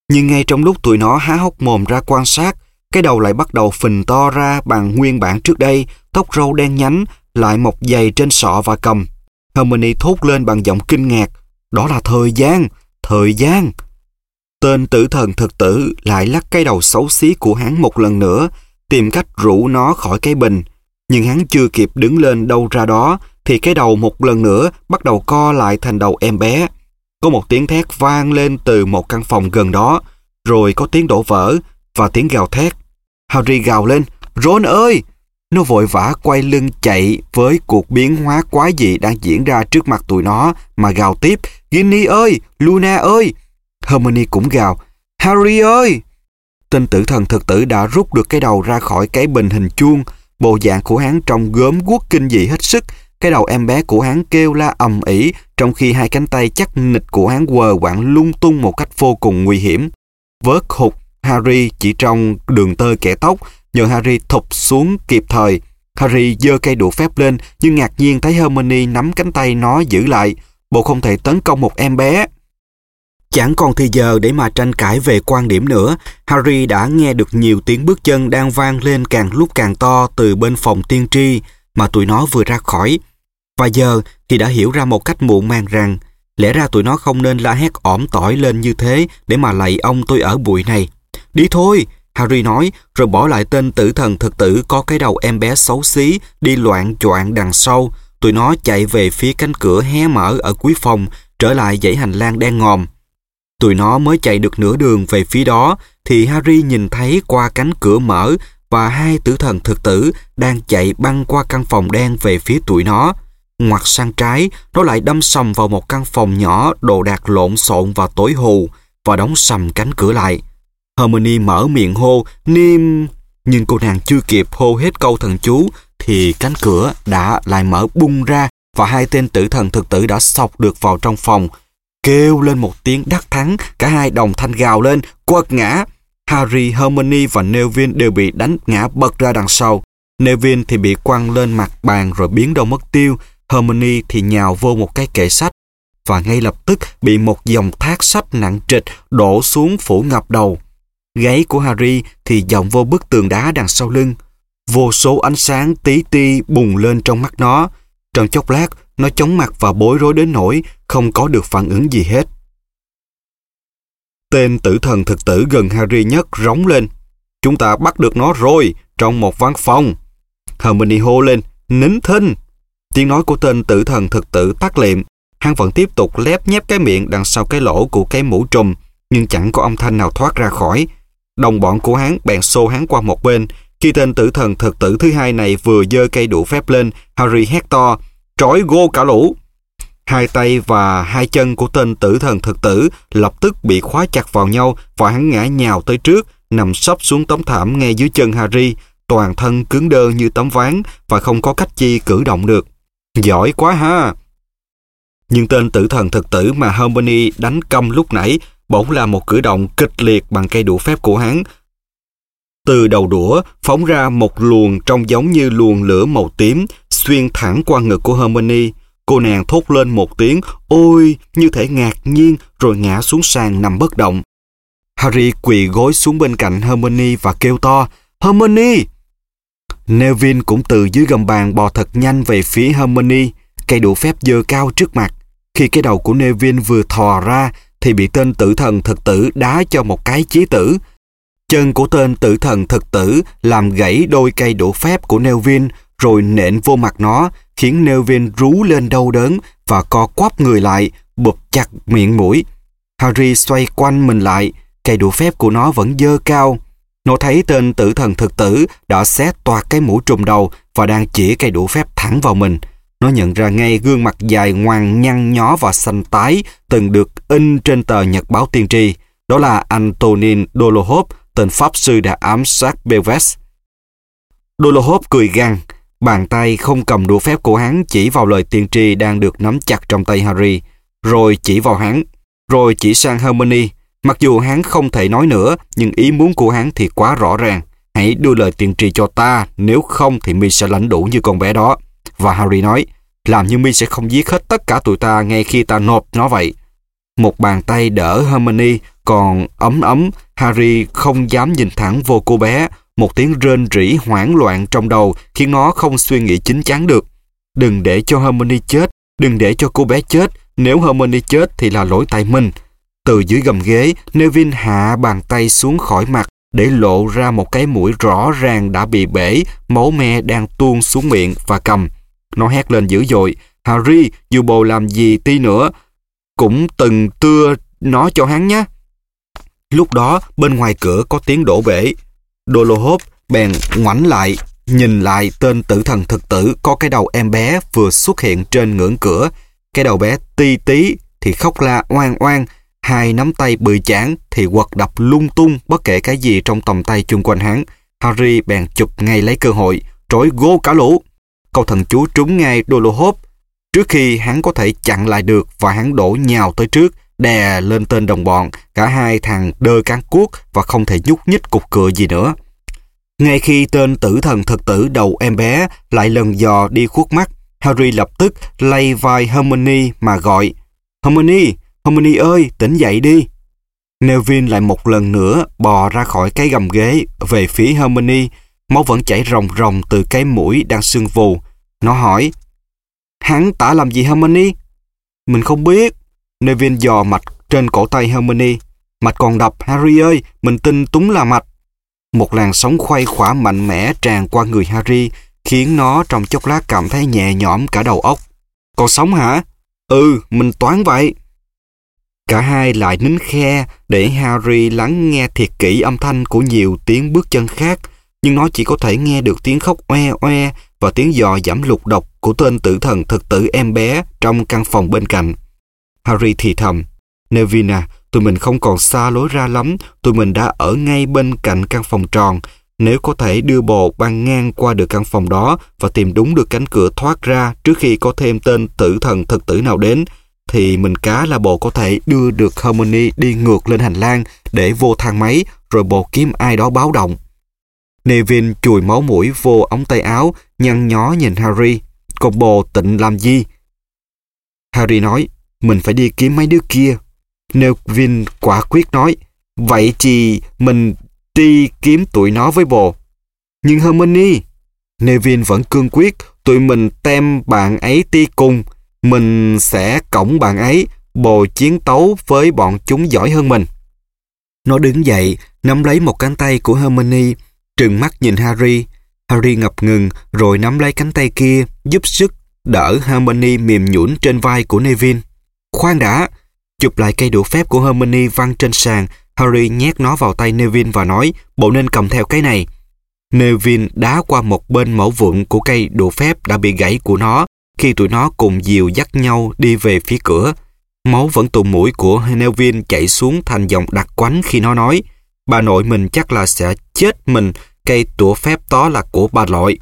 S1: Nhưng ngay trong lúc tụi nó há hốc mồm ra quan sát, cái đầu lại bắt đầu phình to ra bằng nguyên bản trước đây, tóc râu đen nhánh, lại mọc dày trên sọ và cầm. Hermione thốt lên bằng giọng kinh ngạc. Đó là thời gian, thời gian. Tên tử thần thực tử lại lắc cái đầu xấu xí của hắn một lần nữa, tìm cách rủ nó khỏi cái bình. Nhưng hắn chưa kịp đứng lên đâu ra đó, thì cái đầu một lần nữa bắt đầu co lại thành đầu em bé. Có một tiếng thét vang lên từ một căn phòng gần đó, rồi có tiếng đổ vỡ và tiếng gào thét. Harry gào lên, Ron ơi! Nó vội vã quay lưng chạy với cuộc biến hóa quái dị đang diễn ra trước mặt tụi nó mà gào tiếp, Ginny ơi! Luna ơi! Hermione cũng gào, Harry ơi! Tên tử thần thực tử đã rút được cái đầu ra khỏi cái bình hình chuông, bộ dạng của hắn trông gớm guốc kinh dị hết sức, cái đầu em bé của hắn kêu la ầm ĩ trong khi hai cánh tay chắc nịch của hắn quờ quạng lung tung một cách vô cùng nguy hiểm. Vớt hụt Harry chỉ trong đường tơ kẻ tóc, nhờ Harry thụp xuống kịp thời. Harry giơ cây đũa phép lên nhưng ngạc nhiên thấy Hermione nắm cánh tay nó giữ lại. Bộ không thể tấn công một em bé. Chẳng còn thì giờ để mà tranh cãi về quan điểm nữa, Harry đã nghe được nhiều tiếng bước chân đang vang lên càng lúc càng to từ bên phòng tiên tri mà tụi nó vừa ra khỏi. Và giờ thì đã hiểu ra một cách muộn màng rằng lẽ ra tụi nó không nên la hét ỏm tỏi lên như thế để mà lạy ông tôi ở bụi này. Đi thôi, Harry nói rồi bỏ lại tên tử thần thực tử có cái đầu em bé xấu xí đi loạn choạng đằng sau. Tụi nó chạy về phía cánh cửa hé mở ở cuối phòng trở lại dãy hành lang đen ngòm. Tụi nó mới chạy được nửa đường về phía đó thì Harry nhìn thấy qua cánh cửa mở và hai tử thần thực tử đang chạy băng qua căn phòng đen về phía tụi nó. Ngoặt sang trái, nó lại đâm sầm vào một căn phòng nhỏ đồ đạc lộn xộn và tối hù và đóng sầm cánh cửa lại. Hermione mở miệng hô, Niêm... Nhưng cô nàng chưa kịp hô hết câu thần chú thì cánh cửa đã lại mở bung ra và hai tên tử thần thực tử đã sọc được vào trong phòng. Kêu lên một tiếng đắc thắng, cả hai đồng thanh gào lên, quật ngã. Harry, Hermione và Neville đều bị đánh ngã bật ra đằng sau. Neville thì bị quăng lên mặt bàn rồi biến đâu mất tiêu. Hermione thì nhào vô một cái kệ sách và ngay lập tức bị một dòng thác sách nặng trịch đổ xuống phủ ngập đầu. Gáy của Harry thì dọng vô bức tường đá đằng sau lưng. Vô số ánh sáng tí ti bùng lên trong mắt nó. Trong chốc lát, nó chóng mặt và bối rối đến nỗi không có được phản ứng gì hết. Tên tử thần thực tử gần Harry nhất rống lên. Chúng ta bắt được nó rồi, trong một văn phòng. Hermione hô lên, nín thinh. Tiếng nói của tên tử thần thực tử tắt liệm. Hắn vẫn tiếp tục lép nhép cái miệng đằng sau cái lỗ của cái mũ trùm, nhưng chẳng có âm thanh nào thoát ra khỏi. Đồng bọn của hắn bèn xô hắn qua một bên. Khi tên tử thần thực tử thứ hai này vừa dơ cây đũa phép lên, Harry hét to, trói gô cả lũ. Hai tay và hai chân của tên tử thần thực tử lập tức bị khóa chặt vào nhau và hắn ngã nhào tới trước, nằm sấp xuống tấm thảm ngay dưới chân Harry, toàn thân cứng đơ như tấm ván và không có cách chi cử động được. Giỏi quá ha! Nhưng tên tử thần thực tử mà Hermione đánh câm lúc nãy bỗng là một cử động kịch liệt bằng cây đũa phép của hắn. Từ đầu đũa phóng ra một luồng trông giống như luồng lửa màu tím xuyên thẳng qua ngực của Hermione. Cô nàng thốt lên một tiếng ôi như thể ngạc nhiên rồi ngã xuống sàn nằm bất động. Harry quỳ gối xuống bên cạnh Hermione và kêu to Hermione! Neville cũng từ dưới gầm bàn bò thật nhanh về phía Hermione, cây đũa phép dơ cao trước mặt. Khi cái đầu của Neville vừa thò ra thì bị tên tử thần thực tử đá cho một cái chí tử. Chân của tên tử thần thực tử làm gãy đôi cây đũa phép của Nelvin rồi nện vô mặt nó, khiến Nelvin rú lên đau đớn và co quắp người lại, bụp chặt miệng mũi. Harry xoay quanh mình lại, cây đũa phép của nó vẫn dơ cao. Nó thấy tên tử thần thực tử đã xé toạc cái mũ trùm đầu và đang chỉ cây đũa phép thẳng vào mình. Nó nhận ra ngay gương mặt dài ngoằn nhăn nhó và xanh tái từng được in trên tờ nhật báo tiên tri. Đó là Antonin Dolohov, tên pháp sư đã ám sát Belves. Dolohov cười gằn, bàn tay không cầm đũa phép của hắn chỉ vào lời tiên tri đang được nắm chặt trong tay Harry, rồi chỉ vào hắn, rồi chỉ sang Hermione. Mặc dù hắn không thể nói nữa, nhưng ý muốn của hắn thì quá rõ ràng. Hãy đưa lời tiên tri cho ta, nếu không thì mi sẽ lãnh đủ như con bé đó. Và Harry nói, làm như mi sẽ không giết hết tất cả tụi ta ngay khi ta nộp nó vậy. Một bàn tay đỡ Hermione còn ấm ấm, Harry không dám nhìn thẳng vô cô bé. Một tiếng rên rỉ hoảng loạn trong đầu khiến nó không suy nghĩ chính chắn được. Đừng để cho Hermione chết, đừng để cho cô bé chết. Nếu Hermione chết thì là lỗi tại mình. Từ dưới gầm ghế, Neville hạ bàn tay xuống khỏi mặt để lộ ra một cái mũi rõ ràng đã bị bể, máu me đang tuôn xuống miệng và cầm. Nó hét lên dữ dội, Harry, dù bồ làm gì tí nữa, cũng từng tưa nó cho hắn nhé. Lúc đó, bên ngoài cửa có tiếng đổ bể. Dolohov bèn ngoảnh lại, nhìn lại tên tử thần thực tử có cái đầu em bé vừa xuất hiện trên ngưỡng cửa. Cái đầu bé ti tí thì khóc la oan oan, hai nắm tay bự chán thì quật đập lung tung bất kể cái gì trong tầm tay chung quanh hắn. Harry bèn chụp ngay lấy cơ hội, trối gô cả lũ. Câu thần chú trúng ngay Dolohov trước khi hắn có thể chặn lại được và hắn đổ nhào tới trước, đè lên tên đồng bọn, cả hai thằng đơ cán cuốc và không thể nhúc nhích cục cửa gì nữa. Ngay khi tên tử thần thực tử đầu em bé lại lần dò đi khuất mắt, Harry lập tức lay vai Hermione mà gọi Hermione, Hermione ơi, tỉnh dậy đi. Neville lại một lần nữa bò ra khỏi cái gầm ghế về phía Hermione, máu vẫn chảy ròng ròng từ cái mũi đang sưng vù. Nó hỏi, hắn tả làm gì Hermione? Mình không biết. Neville dò mạch trên cổ tay Hermione. Mạch còn đập, Harry ơi, mình tin túng là mạch. Một làn sóng khuây khỏa mạnh mẽ tràn qua người Harry, khiến nó trong chốc lát cảm thấy nhẹ nhõm cả đầu óc. Còn sống hả? Ừ, mình toán vậy. Cả hai lại nín khe để Harry lắng nghe thiệt kỹ âm thanh của nhiều tiếng bước chân khác, nhưng nó chỉ có thể nghe được tiếng khóc oe oe và tiếng dò giảm lục độc của tên tử thần thực tử em bé trong căn phòng bên cạnh. Harry thì thầm, Nevina, tụi mình không còn xa lối ra lắm, tụi mình đã ở ngay bên cạnh căn phòng tròn. Nếu có thể đưa bồ băng ngang qua được căn phòng đó và tìm đúng được cánh cửa thoát ra trước khi có thêm tên tử thần thực tử nào đến, thì mình cá là bộ có thể đưa được Harmony đi ngược lên hành lang để vô thang máy rồi bộ kiếm ai đó báo động. Nevin chùi máu mũi vô ống tay áo, nhăn nhó nhìn Harry. Còn bồ tịnh làm gì? Harry nói, mình phải đi kiếm mấy đứa kia. Nevin quả quyết nói, vậy thì mình đi kiếm tụi nó với bồ. Nhưng Hermione, Nevin vẫn cương quyết, tụi mình tem bạn ấy ti cùng. Mình sẽ cổng bạn ấy, bồ chiến tấu với bọn chúng giỏi hơn mình. Nó đứng dậy, nắm lấy một cánh tay của Hermione, trừng mắt nhìn Harry. Harry ngập ngừng rồi nắm lấy cánh tay kia, giúp sức đỡ Hermione mềm nhũn trên vai của Nevin. Khoan đã! Chụp lại cây đũa phép của Hermione văng trên sàn, Harry nhét nó vào tay Nevin và nói, bộ nên cầm theo cái này. Nevin đá qua một bên mẫu vụn của cây đũa phép đã bị gãy của nó khi tụi nó cùng dìu dắt nhau đi về phía cửa. Máu vẫn tù mũi của Nevin chạy xuống thành dòng đặc quánh khi nó nói, bà nội mình chắc là sẽ chết mình, cây tủa phép đó là của bà nội.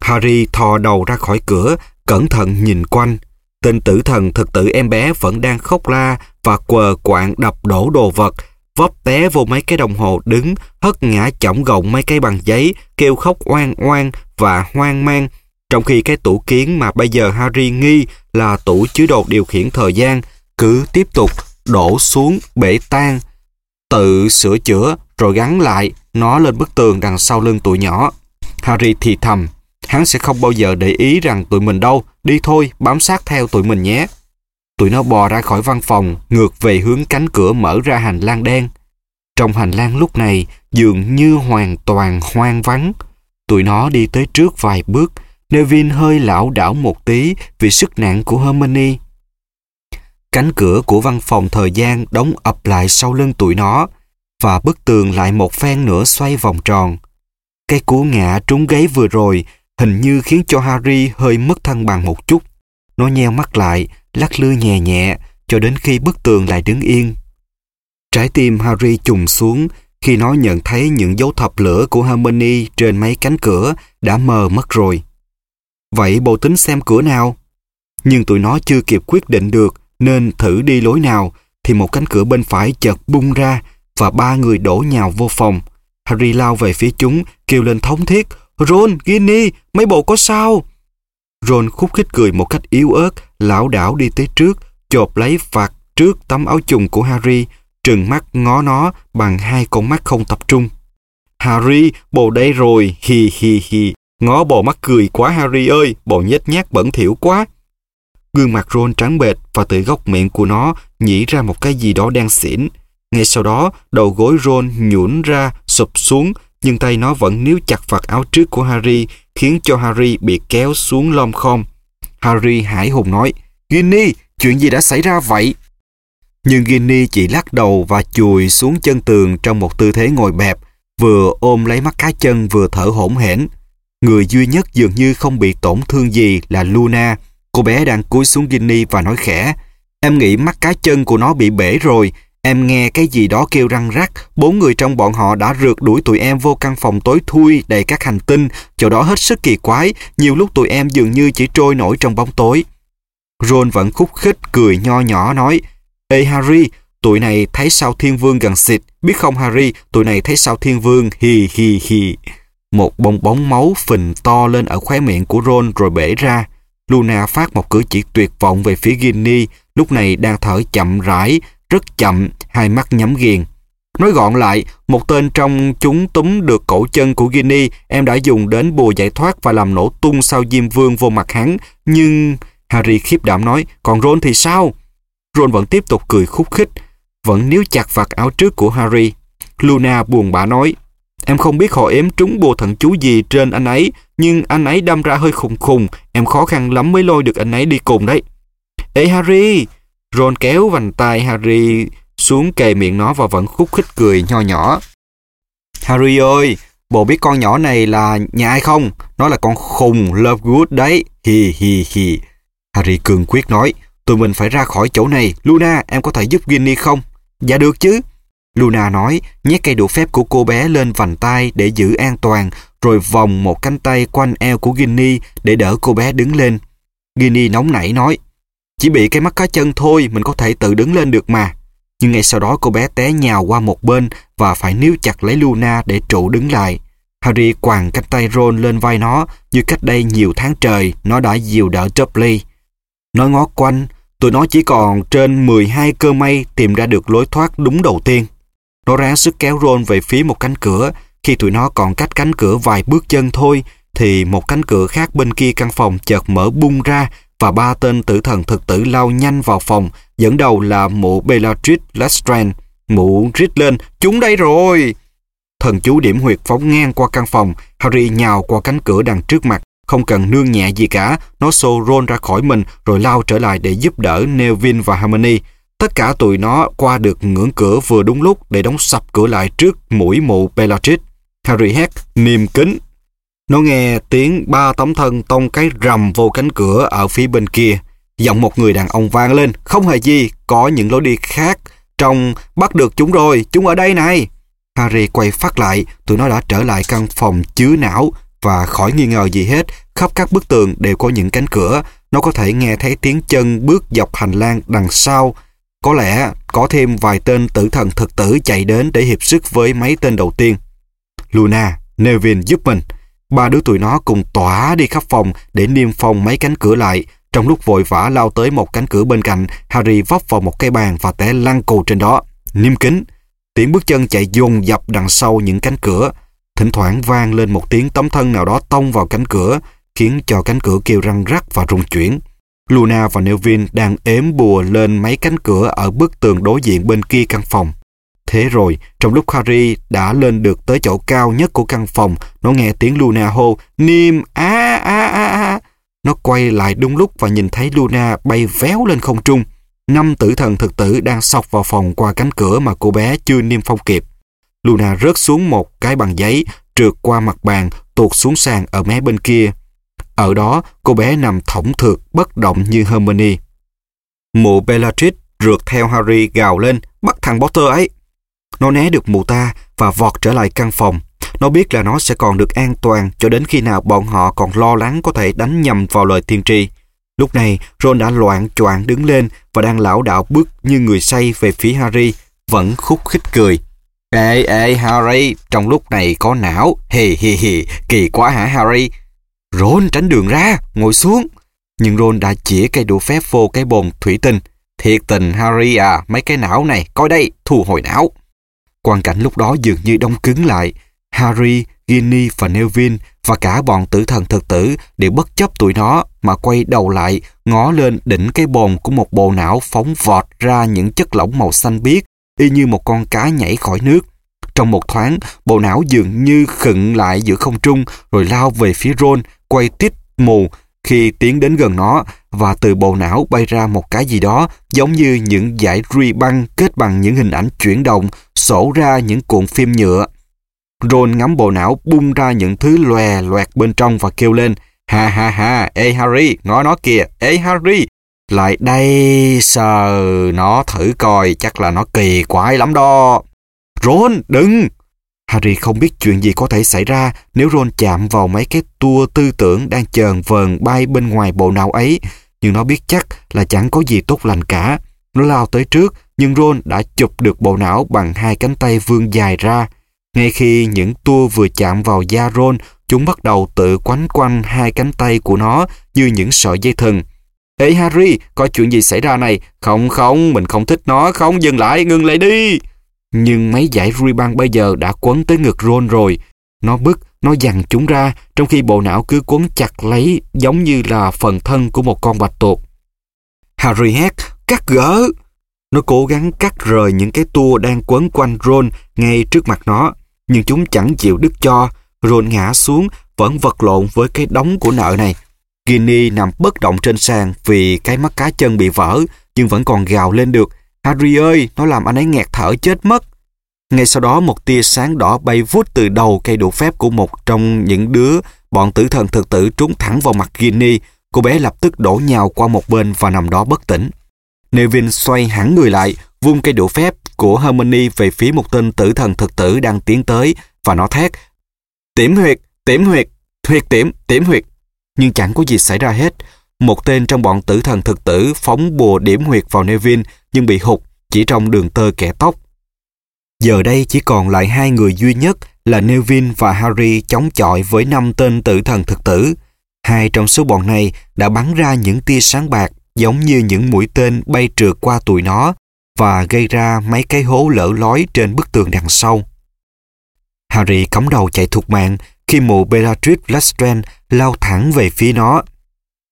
S1: Harry thò đầu ra khỏi cửa, cẩn thận nhìn quanh. Tên tử thần thực tử em bé vẫn đang khóc la và quờ quạng đập đổ đồ vật, vấp té vô mấy cái đồng hồ đứng, hất ngã chỏng gọng mấy cái bằng giấy, kêu khóc oan oan và hoang mang. Trong khi cái tủ kiến mà bây giờ Harry nghi là tủ chứa đồ điều khiển thời gian cứ tiếp tục đổ xuống bể tan, tự sửa chữa rồi gắn lại nó lên bức tường đằng sau lưng tụi nhỏ. Harry thì thầm, hắn sẽ không bao giờ để ý rằng tụi mình đâu, đi thôi, bám sát theo tụi mình nhé. Tụi nó bò ra khỏi văn phòng, ngược về hướng cánh cửa mở ra hành lang đen. Trong hành lang lúc này dường như hoàn toàn hoang vắng. Tụi nó đi tới trước vài bước, Nevin hơi lão đảo một tí vì sức nặng của Hermione. Cánh cửa của văn phòng thời gian đóng ập lại sau lưng tụi nó và bức tường lại một phen nữa xoay vòng tròn. Cái cú ngã trúng gáy vừa rồi hình như khiến cho Harry hơi mất thăng bằng một chút. Nó nheo mắt lại, lắc lư nhẹ nhẹ cho đến khi bức tường lại đứng yên. Trái tim Harry trùng xuống khi nó nhận thấy những dấu thập lửa của Hermione trên mấy cánh cửa đã mờ mất rồi. Vậy bộ tính xem cửa nào? Nhưng tụi nó chưa kịp quyết định được nên thử đi lối nào thì một cánh cửa bên phải chợt bung ra và ba người đổ nhào vô phòng. Harry lao về phía chúng, kêu lên thống thiết. Ron, Ginny, mấy bộ có sao? Ron khúc khích cười một cách yếu ớt, lão đảo đi tới trước, chộp lấy vạt trước tấm áo chùng của Harry, trừng mắt ngó nó bằng hai con mắt không tập trung. Harry, bồ đây rồi, hi hi hi. Ngó bộ mắt cười quá Harry ơi, bộ nhếch nhác bẩn thỉu quá. Gương mặt Ron trắng bệch và từ góc miệng của nó nhỉ ra một cái gì đó đen xỉn. Ngay sau đó, đầu gối Ron nhũn ra, sụp xuống, nhưng tay nó vẫn níu chặt vạt áo trước của Harry, khiến cho Harry bị kéo xuống lom khom. Harry hải hùng nói, Ginny, chuyện gì đã xảy ra vậy? Nhưng Ginny chỉ lắc đầu và chùi xuống chân tường trong một tư thế ngồi bẹp, vừa ôm lấy mắt cá chân vừa thở hổn hển. Người duy nhất dường như không bị tổn thương gì là Luna. Cô bé đang cúi xuống Ginny và nói khẽ, em nghĩ mắt cá chân của nó bị bể rồi, Em nghe cái gì đó kêu răng rắc, bốn người trong bọn họ đã rượt đuổi tụi em vô căn phòng tối thui đầy các hành tinh, chỗ đó hết sức kỳ quái, nhiều lúc tụi em dường như chỉ trôi nổi trong bóng tối. Ron vẫn khúc khích cười nho nhỏ nói, Ê Harry, tụi này thấy sao thiên vương gần xịt, biết không Harry, tụi này thấy sao thiên vương, Hì hì hì." Một bong bóng máu phình to lên ở khóe miệng của Ron rồi bể ra. Luna phát một cử chỉ tuyệt vọng về phía Ginny, lúc này đang thở chậm rãi, rất chậm, hai mắt nhắm nghiền. Nói gọn lại, một tên trong chúng túm được cổ chân của Ginny, em đã dùng đến bùa giải thoát và làm nổ tung sao Diêm Vương vô mặt hắn. Nhưng... Harry khiếp đảm nói, còn Ron thì sao? Ron vẫn tiếp tục cười khúc khích, vẫn níu chặt vạt áo trước của Harry. Luna buồn bã nói, em không biết họ ếm trúng bùa thần chú gì trên anh ấy, nhưng anh ấy đâm ra hơi khùng khùng, em khó khăn lắm mới lôi được anh ấy đi cùng đấy. Ê Harry! Ron kéo vành tay Harry xuống kề miệng nó và vẫn khúc khích cười nho nhỏ. Harry ơi, bộ biết con nhỏ này là nhà ai không? Nó là con khùng Lovegood đấy. Hi hi hi. Harry cường quyết nói, tụi mình phải ra khỏi chỗ này. Luna, em có thể giúp Ginny không? Dạ được chứ. Luna nói, nhét cây đũa phép của cô bé lên vành tay để giữ an toàn, rồi vòng một cánh tay quanh eo của Ginny để đỡ cô bé đứng lên. Ginny nóng nảy nói, chỉ bị cái mắt cá chân thôi, mình có thể tự đứng lên được mà. Nhưng ngay sau đó cô bé té nhào qua một bên và phải níu chặt lấy Luna để trụ đứng lại. Harry quàng cánh tay Ron lên vai nó như cách đây nhiều tháng trời nó đã dìu đỡ Dudley. Nó ngó quanh, tụi nó chỉ còn trên 12 cơ may tìm ra được lối thoát đúng đầu tiên. Nó ráng sức kéo Ron về phía một cánh cửa. Khi tụi nó còn cách cánh cửa vài bước chân thôi, thì một cánh cửa khác bên kia căn phòng chợt mở bung ra và ba tên tử thần thực tử lao nhanh vào phòng, dẫn đầu là mụ Bellatrix Lestrange. Mụ rít lên, chúng đây rồi! Thần chú điểm huyệt phóng ngang qua căn phòng, Harry nhào qua cánh cửa đằng trước mặt, không cần nương nhẹ gì cả, nó xô Ron ra khỏi mình rồi lao trở lại để giúp đỡ Neville và Hermione. Tất cả tụi nó qua được ngưỡng cửa vừa đúng lúc để đóng sập cửa lại trước mũi mụ Bellatrix. Harry hét, niềm kính. Nó nghe tiếng ba tấm thân tông cái rầm vô cánh cửa ở phía bên kia. Giọng một người đàn ông vang lên, không hề gì, có những lối đi khác. Trong, bắt được chúng rồi, chúng ở đây này. Harry quay phát lại, tụi nó đã trở lại căn phòng chứa não và khỏi nghi ngờ gì hết, khắp các bức tường đều có những cánh cửa. Nó có thể nghe thấy tiếng chân bước dọc hành lang đằng sau. Có lẽ có thêm vài tên tử thần thực tử chạy đến để hiệp sức với mấy tên đầu tiên. Luna, Neville giúp mình. Ba đứa tụi nó cùng tỏa đi khắp phòng để niêm phong mấy cánh cửa lại. Trong lúc vội vã lao tới một cánh cửa bên cạnh, Harry vấp vào một cây bàn và té lăn cù trên đó. Niêm kính. Tiếng bước chân chạy dồn dập đằng sau những cánh cửa. Thỉnh thoảng vang lên một tiếng tấm thân nào đó tông vào cánh cửa, khiến cho cánh cửa kêu răng rắc và rung chuyển. Luna và Nevin đang ếm bùa lên mấy cánh cửa ở bức tường đối diện bên kia căn phòng. Thế rồi, trong lúc Harry đã lên được tới chỗ cao nhất của căn phòng, nó nghe tiếng Luna hô, Niêm, á á á á. Nó quay lại đúng lúc và nhìn thấy Luna bay véo lên không trung. Năm tử thần thực tử đang sọc vào phòng qua cánh cửa mà cô bé chưa niêm phong kịp. Luna rớt xuống một cái bằng giấy, trượt qua mặt bàn, tuột xuống sàn ở mé bên kia. Ở đó, cô bé nằm thõng thượt, bất động như Hermione. Mụ Bellatrix rượt theo Harry gào lên, bắt thằng Potter ấy. Nó né được mụ ta và vọt trở lại căn phòng. Nó biết là nó sẽ còn được an toàn cho đến khi nào bọn họ còn lo lắng có thể đánh nhầm vào lời tiên tri. Lúc này, Ron đã loạn choạng đứng lên và đang lão đảo bước như người say về phía Harry, vẫn khúc khích cười. Ê, ê, Harry, trong lúc này có não, hì hì hì, kỳ quá hả Harry? Ron tránh đường ra, ngồi xuống. Nhưng Ron đã chỉ cây đũa phép vô cái bồn thủy tinh. Thiệt tình Harry à, mấy cái não này, coi đây, thu hồi não. Quan cảnh lúc đó dường như đông cứng lại. Harry, Ginny và Neville và cả bọn tử thần thực tử đều bất chấp tụi nó mà quay đầu lại ngó lên đỉnh cái bồn của một bộ não phóng vọt ra những chất lỏng màu xanh biếc y như một con cá nhảy khỏi nước. Trong một thoáng, bộ não dường như khựng lại giữa không trung rồi lao về phía Ron, quay tít mù khi tiến đến gần nó và từ bộ não bay ra một cái gì đó giống như những dải ruy băng kết bằng những hình ảnh chuyển động sổ ra những cuộn phim nhựa. Ron ngắm bộ não bung ra những thứ lòe loẹt bên trong và kêu lên Ha ha ha, ê Harry, ngó nó kìa, ê Harry, lại đây sờ nó thử coi chắc là nó kỳ quái lắm đó. Ron, đừng! Harry không biết chuyện gì có thể xảy ra nếu Ron chạm vào mấy cái tua tư tưởng đang chờn vờn bay bên ngoài bộ não ấy, nhưng nó biết chắc là chẳng có gì tốt lành cả. Nó lao tới trước, nhưng Ron đã chụp được bộ não bằng hai cánh tay vươn dài ra. Ngay khi những tua vừa chạm vào da Ron, chúng bắt đầu tự quánh quanh hai cánh tay của nó như những sợi dây thừng. Ê Harry, có chuyện gì xảy ra này? Không không, mình không thích nó, không dừng lại, ngừng lại đi. Nhưng mấy giải ruy bây giờ đã quấn tới ngực Ron rồi. Nó bức, nó dằn chúng ra, trong khi bộ não cứ quấn chặt lấy giống như là phần thân của một con bạch tuộc. Harry hét, cắt gỡ. Nó cố gắng cắt rời những cái tua đang quấn quanh Ron ngay trước mặt nó, nhưng chúng chẳng chịu đứt cho. Ron ngã xuống, vẫn vật lộn với cái đống của nợ này. Ginny nằm bất động trên sàn vì cái mắt cá chân bị vỡ, nhưng vẫn còn gào lên được. Harry ơi, nó làm anh ấy nghẹt thở chết mất. Ngay sau đó một tia sáng đỏ bay vút từ đầu cây đũa phép của một trong những đứa bọn tử thần thực tử trúng thẳng vào mặt Ginny. Cô bé lập tức đổ nhào qua một bên và nằm đó bất tỉnh. Neville xoay hẳn người lại, vung cây đũa phép của Hermione về phía một tên tử thần thực tử đang tiến tới và nó thét Tiểm huyệt, tiểm huyệt, huyệt tiểm, tiểm huyệt. Nhưng chẳng có gì xảy ra hết. Một tên trong bọn tử thần thực tử phóng bùa điểm huyệt vào Neville nhưng bị hụt chỉ trong đường tơ kẻ tóc. Giờ đây chỉ còn lại hai người duy nhất là nevin và Harry chống chọi với năm tên tử thần thực tử. Hai trong số bọn này đã bắn ra những tia sáng bạc giống như những mũi tên bay trượt qua tụi nó và gây ra mấy cái hố lở lói trên bức tường đằng sau. Harry cắm đầu chạy thục mạng khi mụ Bellatrix Lestrange lao thẳng về phía nó.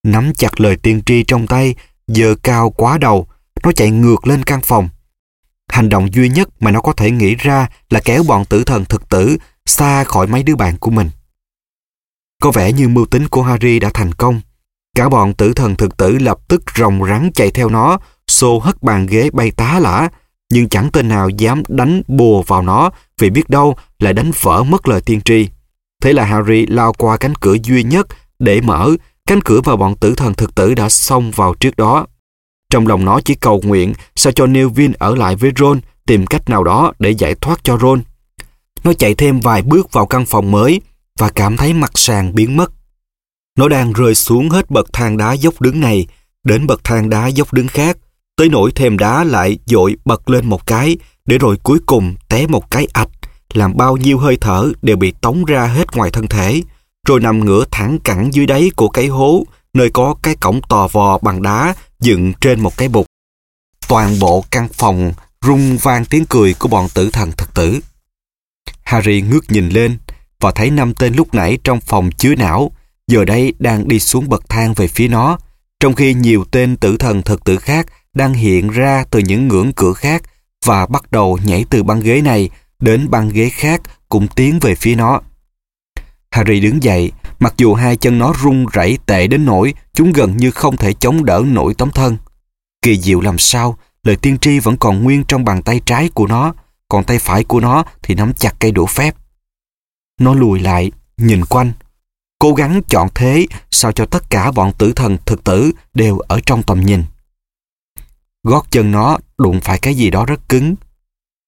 S1: Nắm chặt lời tiên tri trong tay, giờ cao quá đầu, nó chạy ngược lên căn phòng. Hành động duy nhất mà nó có thể nghĩ ra là kéo bọn tử thần thực tử xa khỏi mấy đứa bạn của mình. Có vẻ như mưu tính của Harry đã thành công. Cả bọn tử thần thực tử lập tức rồng rắn chạy theo nó, xô hất bàn ghế bay tá lả, nhưng chẳng tên nào dám đánh bùa vào nó vì biết đâu lại đánh vỡ mất lời tiên tri. Thế là Harry lao qua cánh cửa duy nhất để mở, cánh cửa mà bọn tử thần thực tử đã xông vào trước đó. Trong lòng nó chỉ cầu nguyện, sao cho Neville ở lại với Ron, tìm cách nào đó để giải thoát cho Ron. Nó chạy thêm vài bước vào căn phòng mới và cảm thấy mặt sàn biến mất. Nó đang rơi xuống hết bậc thang đá dốc đứng này, đến bậc thang đá dốc đứng khác, tới nỗi thêm đá lại dội bật lên một cái, để rồi cuối cùng té một cái ạch, làm bao nhiêu hơi thở đều bị tống ra hết ngoài thân thể, rồi nằm ngửa thẳng cẳng dưới đáy của cái hố nơi có cái cổng tò vò bằng đá dựng trên một cái bục. Toàn bộ căn phòng rung vang tiếng cười của bọn tử thần thực tử. Harry ngước nhìn lên và thấy năm tên lúc nãy trong phòng chứa não giờ đây đang đi xuống bậc thang về phía nó, trong khi nhiều tên tử thần thực tử khác đang hiện ra từ những ngưỡng cửa khác và bắt đầu nhảy từ băng ghế này đến băng ghế khác cũng tiến về phía nó. Harry đứng dậy, mặc dù hai chân nó run rẩy tệ đến nỗi chúng gần như không thể chống đỡ nổi tấm thân. Kỳ diệu làm sao, lời tiên tri vẫn còn nguyên trong bàn tay trái của nó, còn tay phải của nó thì nắm chặt cây đũa phép. Nó lùi lại, nhìn quanh, cố gắng chọn thế sao cho tất cả bọn tử thần thực tử đều ở trong tầm nhìn. Gót chân nó đụng phải cái gì đó rất cứng.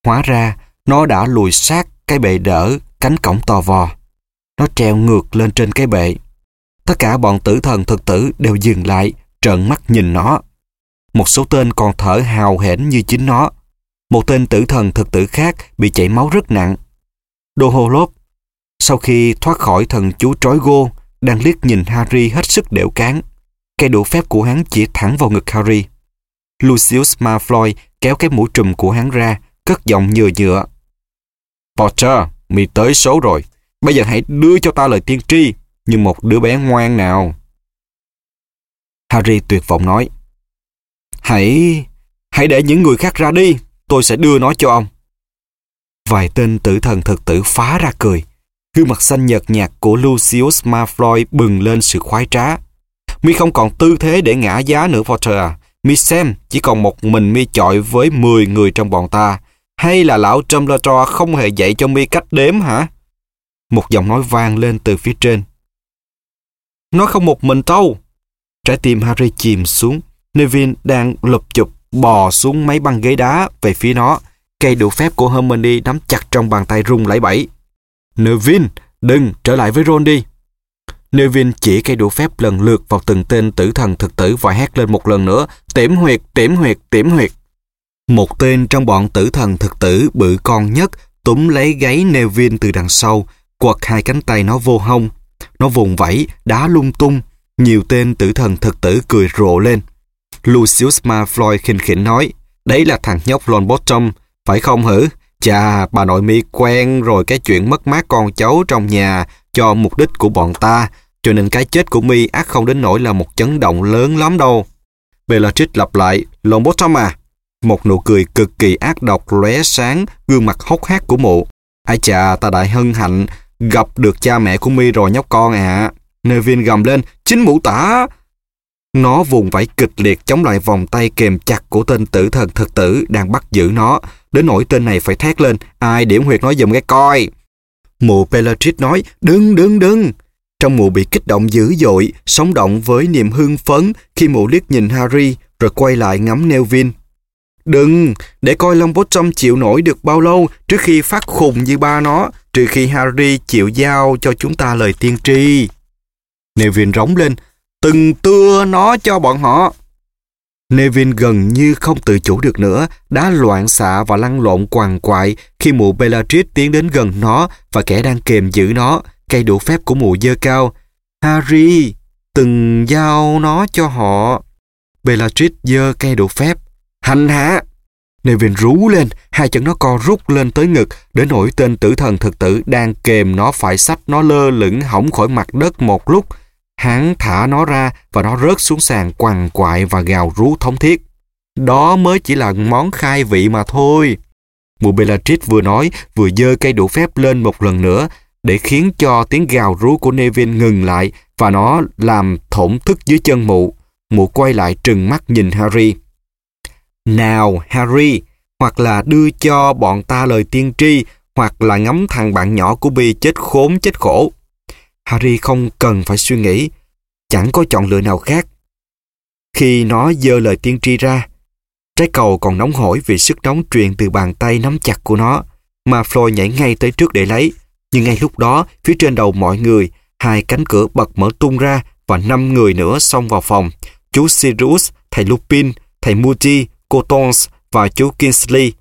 S1: Hóa ra, nó đã lùi sát cái bệ đỡ cánh cổng to vò. Nó treo ngược lên trên cái bệ. Tất cả bọn tử thần thực tử đều dừng lại, trợn mắt nhìn nó. Một số tên còn thở hào hển như chính nó. Một tên tử thần thực tử khác bị chảy máu rất nặng. Đô hô lốp, sau khi thoát khỏi thần chú trói gô, đang liếc nhìn Harry hết sức đểu cán. Cây đũa phép của hắn chỉ thẳng vào ngực Harry. Lucius Malfoy kéo cái mũ trùm của hắn ra, cất giọng nhựa nhựa. Potter, mì tới số rồi. Bây giờ hãy đưa cho ta lời tiên tri, như một đứa bé ngoan nào. Harry tuyệt vọng nói. Hãy... hãy để những người khác ra đi, tôi sẽ đưa nó cho ông. Vài tên tử thần thực tử phá ra cười. Gương mặt xanh nhợt nhạt của Lucius Malfoy bừng lên sự khoái trá. Mi không còn tư thế để ngã giá nữa Potter à. Mi xem, chỉ còn một mình Mi chọi với 10 người trong bọn ta. Hay là lão Dumbledore không hề dạy cho Mi cách đếm hả? Một giọng nói vang lên từ phía trên. Nó không một mình đâu. Trái tim Harry chìm xuống. Neville đang lụp chụp bò xuống mấy băng ghế đá về phía nó. Cây đũa phép của Hermione nắm chặt trong bàn tay rung lẩy bẩy. Neville, đừng, trở lại với Ron đi. Neville chỉ cây đũa phép lần lượt vào từng tên tử thần thực tử và hét lên một lần nữa, tiểm huyệt, tiểm huyệt, tiểm huyệt. Một tên trong bọn tử thần thực tử bự con nhất túm lấy gáy Neville từ đằng sau, quật hai cánh tay nó vô hông. Nó vùng vẫy, đá lung tung. Nhiều tên tử thần thực tử cười rộ lên. Lucius Malfoy khinh khỉnh nói, đấy là thằng nhóc Longbottom, phải không hử? Chà, bà nội mi quen rồi cái chuyện mất mát con cháu trong nhà cho mục đích của bọn ta, cho nên cái chết của mi ác không đến nỗi là một chấn động lớn lắm đâu. Bellatrix lặp lại, Longbottom à? Một nụ cười cực kỳ ác độc lóe sáng gương mặt hốc hác của mụ. Ai chà, ta đại hân hạnh gặp được cha mẹ của mi rồi nhóc con à. nevin gầm lên, chính mụ tả. Nó vùng vẫy kịch liệt chống lại vòng tay kềm chặt của tên tử thần thực tử đang bắt giữ nó. Đến nỗi tên này phải thét lên, ai điểm huyệt nói dùm cái coi. Mụ Bellatrix nói, đừng, đừng, đừng. Trong mụ bị kích động dữ dội, sống động với niềm hưng phấn khi mụ liếc nhìn Harry rồi quay lại ngắm nevin Đừng, để coi Long Bottom chịu nổi được bao lâu trước khi phát khùng như ba nó, trừ khi Harry chịu giao cho chúng ta lời tiên tri. Neville rống lên, từng tưa nó cho bọn họ. Nevin gần như không tự chủ được nữa, đã loạn xạ và lăn lộn quằn quại khi mụ Bellatrix tiến đến gần nó và kẻ đang kềm giữ nó, cây đũa phép của mụ dơ cao. Harry, từng giao nó cho họ. Bellatrix dơ cây đũa phép. Hành hạ! Nevin rú lên, hai chân nó co rút lên tới ngực, đến nỗi tên tử thần thực tử đang kềm nó phải sách nó lơ lửng hỏng khỏi mặt đất một lúc. Hắn thả nó ra và nó rớt xuống sàn quằn quại và gào rú thống thiết. Đó mới chỉ là món khai vị mà thôi. Mụ Bellatrix vừa nói vừa dơ cây đũa phép lên một lần nữa để khiến cho tiếng gào rú của Nevin ngừng lại và nó làm thổn thức dưới chân mụ. Mụ quay lại trừng mắt nhìn Harry. Nào Harry, hoặc là đưa cho bọn ta lời tiên tri, hoặc là ngắm thằng bạn nhỏ của Bi chết khốn chết khổ. Harry không cần phải suy nghĩ, chẳng có chọn lựa nào khác. Khi nó dơ lời tiên tri ra, trái cầu còn nóng hổi vì sức nóng truyền từ bàn tay nắm chặt của nó, mà Floyd nhảy ngay tới trước để lấy. Nhưng ngay lúc đó, phía trên đầu mọi người, hai cánh cửa bật mở tung ra và năm người nữa xông vào phòng. Chú Sirius, thầy Lupin, thầy Moody, cô Tons và chú Kingsley.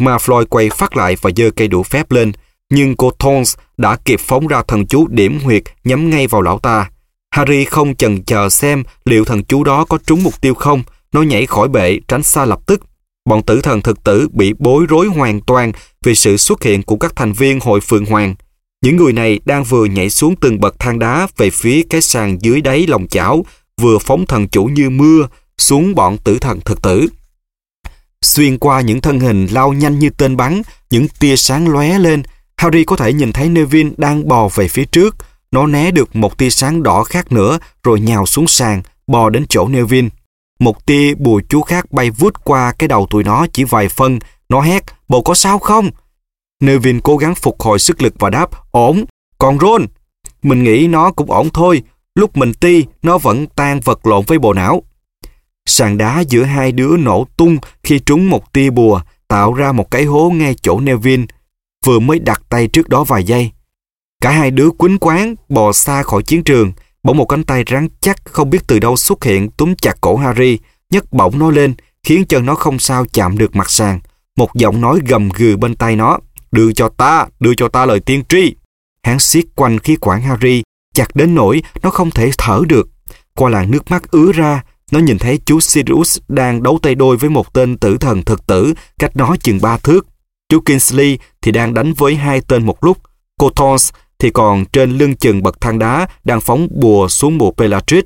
S1: Mà Floyd quay phát lại và giơ cây đũa phép lên, nhưng cô Tons đã kịp phóng ra thần chú điểm huyệt nhắm ngay vào lão ta. Harry không chần chờ xem liệu thần chú đó có trúng mục tiêu không, nó nhảy khỏi bệ tránh xa lập tức. Bọn tử thần thực tử bị bối rối hoàn toàn vì sự xuất hiện của các thành viên hội Phượng Hoàng. Những người này đang vừa nhảy xuống từng bậc thang đá về phía cái sàn dưới đáy lòng chảo, vừa phóng thần chủ như mưa xuống bọn tử thần thực tử. Xuyên qua những thân hình lao nhanh như tên bắn, những tia sáng lóe lên, Harry có thể nhìn thấy Neville đang bò về phía trước. Nó né được một tia sáng đỏ khác nữa rồi nhào xuống sàn, bò đến chỗ Neville. Một tia bùa chú khác bay vút qua cái đầu tụi nó chỉ vài phân. Nó hét, bộ có sao không? Neville cố gắng phục hồi sức lực và đáp, ổn. Còn Ron, mình nghĩ nó cũng ổn thôi. Lúc mình ti, nó vẫn tan vật lộn với bộ não. Sàn đá giữa hai đứa nổ tung khi trúng một tia bùa, tạo ra một cái hố ngay chỗ nevin vừa mới đặt tay trước đó vài giây. Cả hai đứa quýnh quán, bò xa khỏi chiến trường, bỗng một cánh tay rắn chắc không biết từ đâu xuất hiện túm chặt cổ Harry, nhấc bổng nó lên, khiến chân nó không sao chạm được mặt sàn. Một giọng nói gầm gừ bên tay nó, đưa cho ta, đưa cho ta lời tiên tri. Hắn siết quanh khí quản Harry, chặt đến nỗi nó không thể thở được. Qua làn nước mắt ứa ra, nó nhìn thấy chú Sirius đang đấu tay đôi với một tên tử thần thực tử cách nó chừng ba thước. Chú Kingsley thì đang đánh với hai tên một lúc. Cô Thorns thì còn trên lưng chừng bậc thang đá đang phóng bùa xuống mộ Bellatrix.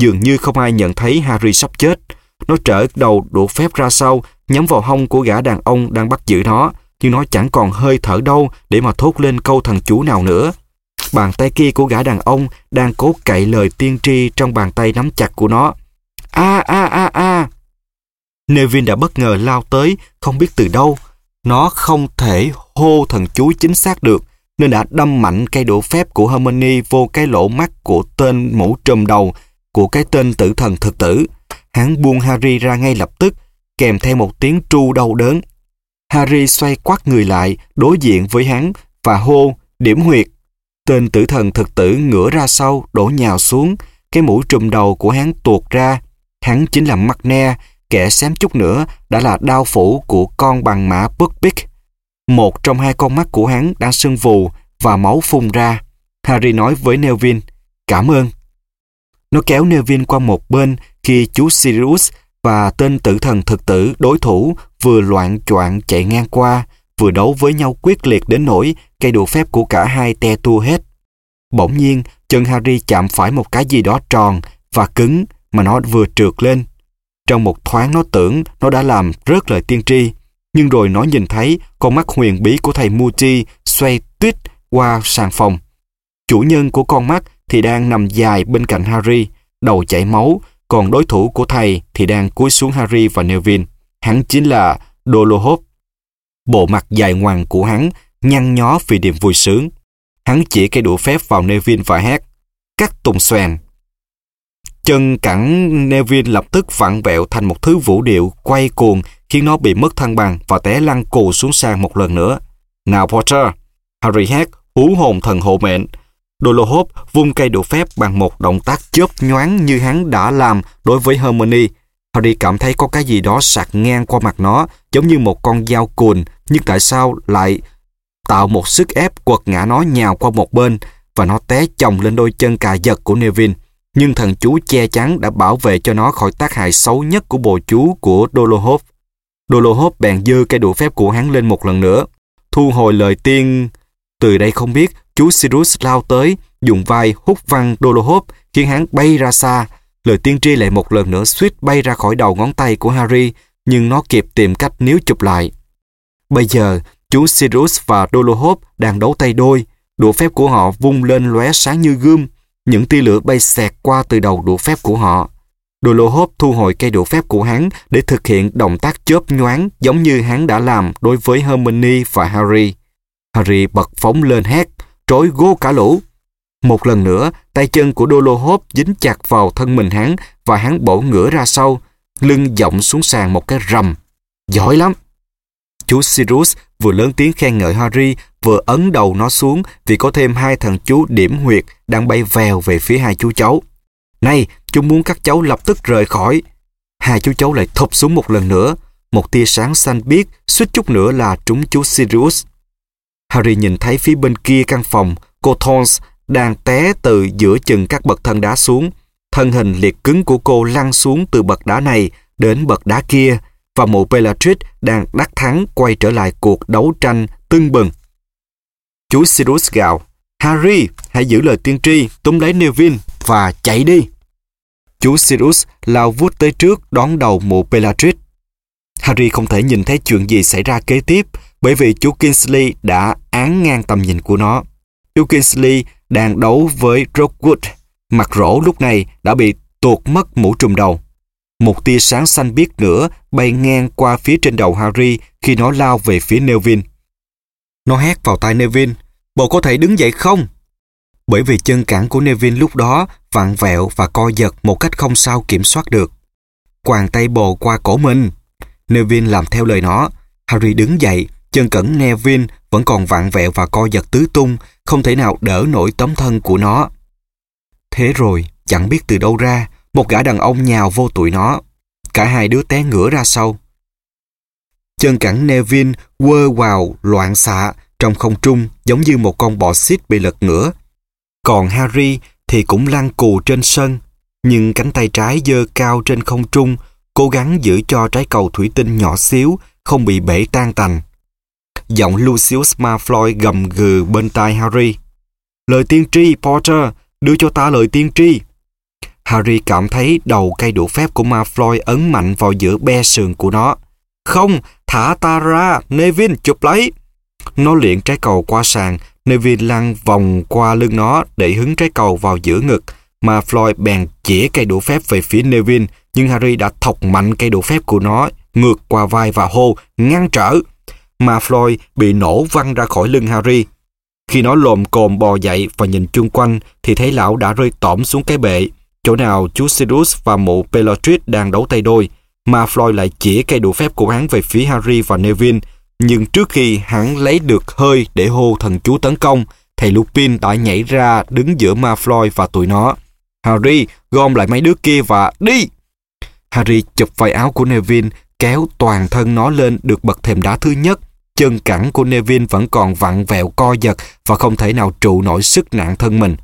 S1: Dường như không ai nhận thấy Harry sắp chết. Nó trở đầu đổ phép ra sau, nhắm vào hông của gã đàn ông đang bắt giữ nó, nhưng nó chẳng còn hơi thở đâu để mà thốt lên câu thần chú nào nữa. Bàn tay kia của gã đàn ông đang cố cậy lời tiên tri trong bàn tay nắm chặt của nó. A a a a. Nevin đã bất ngờ lao tới, không biết từ đâu. Nó không thể hô thần chú chính xác được, nên đã đâm mạnh cây đũa phép của Hermione vô cái lỗ mắt của tên mũ trùm đầu của cái tên tử thần thực tử. Hắn buông Harry ra ngay lập tức, kèm theo một tiếng tru đau đớn. Harry xoay quát người lại, đối diện với hắn và hô, điểm huyệt. Tên tử thần thực tử ngửa ra sau, đổ nhào xuống, cái mũ trùm đầu của hắn tuột ra. Hắn chính là Magna, kẻ xém chút nữa đã là đao phủ của con bằng mã Buckbeak. Một trong hai con mắt của hắn đã sưng vù và máu phun ra. Harry nói với Neville, cảm ơn. Nó kéo Neville qua một bên khi chú Sirius và tên tử thần thực tử đối thủ vừa loạn choạng chạy ngang qua, vừa đấu với nhau quyết liệt đến nỗi cây đũa phép của cả hai te tua hết. Bỗng nhiên, chân Harry chạm phải một cái gì đó tròn và cứng mà nó vừa trượt lên. Trong một thoáng nó tưởng nó đã làm rớt lời tiên tri, nhưng rồi nó nhìn thấy con mắt huyền bí của thầy Muti xoay tuyết qua sàn phòng. Chủ nhân của con mắt thì đang nằm dài bên cạnh Harry, đầu chảy máu, còn đối thủ của thầy thì đang cúi xuống Harry và Neville. Hắn chính là Dolohov. Bộ mặt dài ngoằng của hắn nhăn nhó vì niềm vui sướng. Hắn chỉ cây đũa phép vào Neville và hét, cắt tùng xoèn. Chân cẳng nevin lập tức vặn vẹo thành một thứ vũ điệu quay cuồng khiến nó bị mất thăng bằng và té lăn cù xuống sàn một lần nữa. Nào Potter! Harry hét, hú hồn thần hộ mệnh. Dolohop vung cây đũa phép bằng một động tác chớp nhoáng như hắn đã làm đối với Hermione. Harry cảm thấy có cái gì đó sạc ngang qua mặt nó, giống như một con dao cùn, nhưng tại sao lại tạo một sức ép quật ngã nó nhào qua một bên và nó té chồng lên đôi chân cà giật của Neville. Nhưng thần chú che chắn đã bảo vệ cho nó khỏi tác hại xấu nhất của bồ chú của Dolohov. Dolohov bèn dơ cây đũa phép của hắn lên một lần nữa. Thu hồi lời tiên... Từ đây không biết, chú Sirius lao tới, dùng vai hút văng Dolohov khiến hắn bay ra xa. Lời tiên tri lại một lần nữa suýt bay ra khỏi đầu ngón tay của Harry, nhưng nó kịp tìm cách níu chụp lại. Bây giờ, chú Sirius và Dolohov đang đấu tay đôi. Đũa phép của họ vung lên lóe sáng như gươm. Những tia lửa bay xẹt qua từ đầu đũa phép của họ. Dolohop thu hồi cây đũa phép của hắn để thực hiện động tác chớp nhoáng giống như hắn đã làm đối với Hermione và Harry. Harry bật phóng lên hét, trối gô cả lũ. Một lần nữa, tay chân của Dolohop dính chặt vào thân mình hắn và hắn bổ ngửa ra sau, lưng dọng xuống sàn một cái rầm. Giỏi lắm! Chú Sirius vừa lớn tiếng khen ngợi Harry, vừa ấn đầu nó xuống vì có thêm hai thằng chú điểm huyệt đang bay vèo về phía hai chú cháu. Này, chúng muốn các cháu lập tức rời khỏi. Hai chú cháu lại thụp xuống một lần nữa. Một tia sáng xanh biếc, suýt chút nữa là trúng chú Sirius. Harry nhìn thấy phía bên kia căn phòng, cô Thorns đang té từ giữa chừng các bậc thân đá xuống. Thân hình liệt cứng của cô lăn xuống từ bậc đá này đến bậc đá kia và mụ Bellatrix đang đắc thắng quay trở lại cuộc đấu tranh tưng bừng. Chú Sirius gào, Harry, hãy giữ lời tiên tri, túm lấy Neville và chạy đi. Chú Sirius lao vút tới trước đón đầu mụ Bellatrix. Harry không thể nhìn thấy chuyện gì xảy ra kế tiếp bởi vì chú Kingsley đã án ngang tầm nhìn của nó. Chú Kingsley đang đấu với Rockwood. Mặt rỗ lúc này đã bị tuột mất mũ trùm đầu. Một tia sáng xanh biếc nữa bay ngang qua phía trên đầu Harry khi nó lao về phía Neville. Nó hét vào tai Neville, bộ có thể đứng dậy không? Bởi vì chân cẳng của Neville lúc đó vặn vẹo và co giật một cách không sao kiểm soát được. Quàng tay bồ qua cổ mình. Neville làm theo lời nó. Harry đứng dậy, chân cẩn Neville vẫn còn vặn vẹo và co giật tứ tung, không thể nào đỡ nổi tấm thân của nó. Thế rồi, chẳng biết từ đâu ra, một gã đàn ông nhào vô tụi nó. Cả hai đứa té ngửa ra sau. Chân cẳng nevin quơ vào loạn xạ trong không trung giống như một con bò xít bị lật ngửa. Còn Harry thì cũng lăn cù trên sân, nhưng cánh tay trái giơ cao trên không trung, cố gắng giữ cho trái cầu thủy tinh nhỏ xíu không bị bể tan tành. Giọng Lucius Malfoy gầm gừ bên tai Harry. Lời tiên tri, Potter, đưa cho ta lời tiên tri. Harry cảm thấy đầu cây đũa phép của Malfoy ấn mạnh vào giữa be sườn của nó. Không, thả ta ra, Neville chụp lấy. Nó luyện trái cầu qua sàn, Neville lăn vòng qua lưng nó để hứng trái cầu vào giữa ngực, mà Floyd bèn chĩa cây đũa phép về phía Neville, nhưng Harry đã thọc mạnh cây đũa phép của nó ngược qua vai và hô, ngăn trở. Mà Floyd bị nổ văng ra khỏi lưng Harry. Khi nó lồm cồm bò dậy và nhìn chung quanh thì thấy lão đã rơi tỏm xuống cái bệ. Chỗ nào chú Sirius và mụ Bellatrix đang đấu tay đôi, mà Floyd lại chỉ cây đũa phép của hắn về phía Harry và Neville. Nhưng trước khi hắn lấy được hơi để hô thần chú tấn công, thầy Lupin đã nhảy ra đứng giữa ma Floyd và tụi nó. Harry, gom lại mấy đứa kia và đi! Harry chụp vai áo của Neville, kéo toàn thân nó lên được bậc thềm đá thứ nhất. Chân cẳng của Neville vẫn còn vặn vẹo co giật và không thể nào trụ nổi sức nặng thân mình.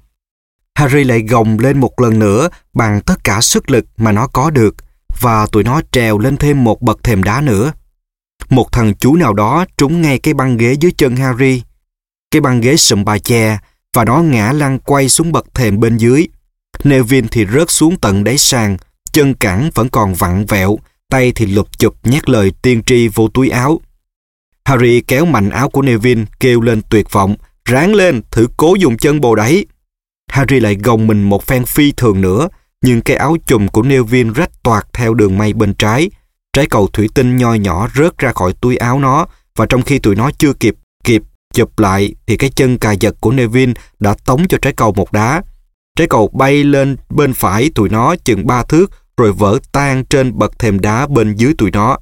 S1: Harry lại gồng lên một lần nữa bằng tất cả sức lực mà nó có được và tụi nó trèo lên thêm một bậc thềm đá nữa. Một thằng chú nào đó trúng ngay cái băng ghế dưới chân Harry. Cái băng ghế sụm bà che và nó ngã lăn quay xuống bậc thềm bên dưới. Neville thì rớt xuống tận đáy sàn, chân cẳng vẫn còn vặn vẹo, tay thì lục chụp nhét lời tiên tri vô túi áo. Harry kéo mạnh áo của Neville, kêu lên tuyệt vọng, ráng lên, thử cố dùng chân bồ đẩy. Harry lại gồng mình một phen phi thường nữa, nhưng cái áo chùm của Neville rách toạc theo đường may bên trái. Trái cầu thủy tinh nho nhỏ rớt ra khỏi túi áo nó và trong khi tụi nó chưa kịp kịp chụp lại thì cái chân cà giật của Neville đã tống cho trái cầu một đá. Trái cầu bay lên bên phải tụi nó chừng ba thước rồi vỡ tan trên bậc thềm đá bên dưới tụi nó.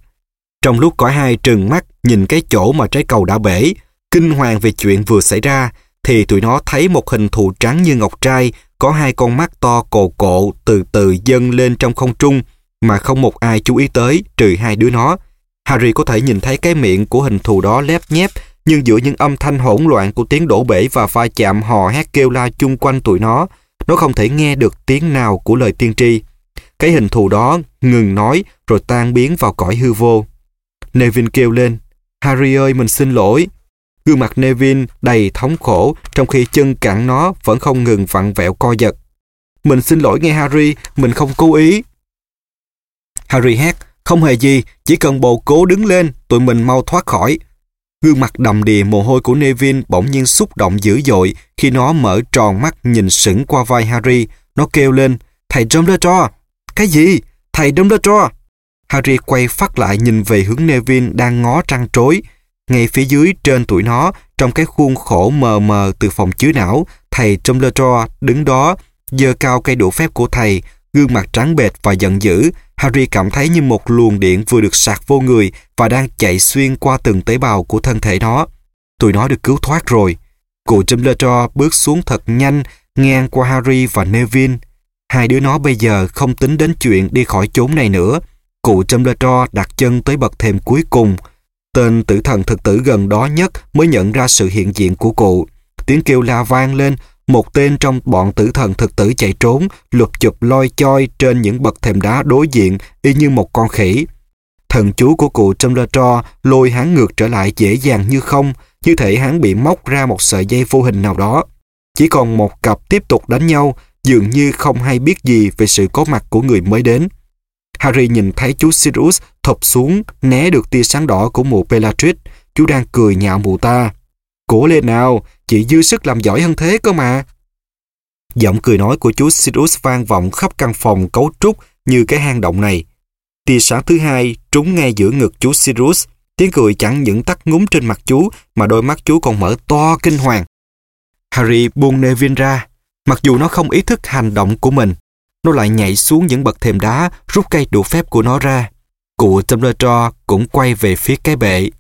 S1: Trong lúc cõi hai trừng mắt nhìn cái chỗ mà trái cầu đã bể, kinh hoàng về chuyện vừa xảy ra, thì tụi nó thấy một hình thù trắng như ngọc trai, có hai con mắt to cồ cộ từ từ dâng lên trong không trung mà không một ai chú ý tới trừ hai đứa nó. Harry có thể nhìn thấy cái miệng của hình thù đó lép nhép, nhưng giữa những âm thanh hỗn loạn của tiếng đổ bể và va chạm hò hét kêu la chung quanh tụi nó, nó không thể nghe được tiếng nào của lời tiên tri. Cái hình thù đó ngừng nói rồi tan biến vào cõi hư vô. Neville kêu lên. Harry ơi, mình xin lỗi. Gương mặt nevin đầy thống khổ trong khi chân cẳng nó vẫn không ngừng vặn vẹo co giật. Mình xin lỗi nghe Harry, mình không cố ý. Harry hét, không hề gì, chỉ cần bồ cố đứng lên, tụi mình mau thoát khỏi. Gương mặt đầm đìa mồ hôi của nevin bỗng nhiên xúc động dữ dội khi nó mở tròn mắt nhìn sững qua vai Harry. Nó kêu lên, thầy Dumbledore. Cái gì? Thầy Dumbledore. Harry quay phát lại nhìn về hướng nevin đang ngó trăng trối. Ngay phía dưới trên tuổi nó, trong cái khuôn khổ mờ mờ từ phòng chứa não, thầy Dumbledore đứng đó, giơ cao cây đũa phép của thầy, gương mặt trắng bệch và giận dữ. Harry cảm thấy như một luồng điện vừa được sạc vô người và đang chạy xuyên qua từng tế bào của thân thể nó. Tụi nó được cứu thoát rồi. Cụ Dumbledore bước xuống thật nhanh, ngang qua Harry và Neville. Hai đứa nó bây giờ không tính đến chuyện đi khỏi chốn này nữa. Cụ Dumbledore đặt chân tới bậc thềm cuối cùng. Tên tử thần thực tử gần đó nhất mới nhận ra sự hiện diện của cụ. Tiếng kêu la vang lên, một tên trong bọn tử thần thực tử chạy trốn, lục chụp loi choi trên những bậc thềm đá đối diện y như một con khỉ. Thần chú của cụ Dumbledore lôi hắn ngược trở lại dễ dàng như không, như thể hắn bị móc ra một sợi dây vô hình nào đó. Chỉ còn một cặp tiếp tục đánh nhau, dường như không hay biết gì về sự có mặt của người mới đến. Harry nhìn thấy chú Sirius thụp xuống, né được tia sáng đỏ của mụ Bellatrix. Chú đang cười nhạo mụ ta. Cố lên nào, chị dư sức làm giỏi hơn thế cơ mà. Giọng cười nói của chú Sirius vang vọng khắp căn phòng cấu trúc như cái hang động này. Tia sáng thứ hai trúng ngay giữa ngực chú Sirius. Tiếng cười chẳng những tắt ngúm trên mặt chú mà đôi mắt chú còn mở to kinh hoàng. Harry buông Neville ra. Mặc dù nó không ý thức hành động của mình, nó lại nhảy xuống những bậc thềm đá, rút cây đũa phép của nó ra. Cụ Dumbledore cũng quay về phía cái bệ.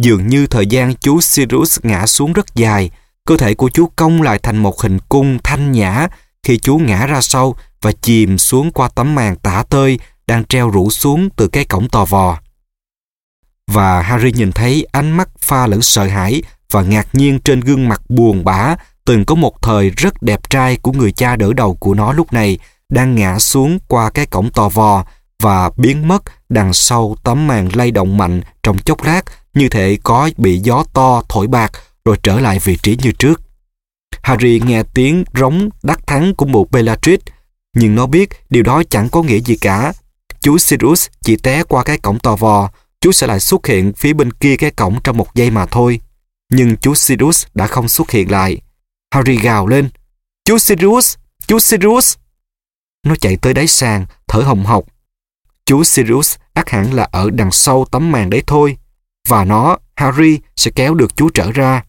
S1: Dường như thời gian chú Sirius ngã xuống rất dài, cơ thể của chú cong lại thành một hình cung thanh nhã khi chú ngã ra sau và chìm xuống qua tấm màn tả tơi đang treo rủ xuống từ cái cổng tò vò. Và Harry nhìn thấy ánh mắt pha lẫn sợ hãi và ngạc nhiên trên gương mặt buồn bã từng có một thời rất đẹp trai của người cha đỡ đầu của nó lúc này đang ngã xuống qua cái cổng to vò và biến mất đằng sau tấm màn lay động mạnh trong chốc lát, như thể có bị gió to thổi bạc rồi trở lại vị trí như trước. Harry nghe tiếng rống đắc thắng của một Bellatrix, nhưng nó biết điều đó chẳng có nghĩa gì cả. Chú Sirius chỉ té qua cái cổng to vò chú sẽ lại xuất hiện phía bên kia cái cổng trong một giây mà thôi. Nhưng chú Sirius đã không xuất hiện lại. Harry gào lên. Chú Sirius! Chú Sirius! Nó chạy tới đáy sàn, thở hồng hộc. Chú Sirius ác hẳn là ở đằng sau tấm màn đấy thôi. Và nó, Harry, sẽ kéo được chú trở ra.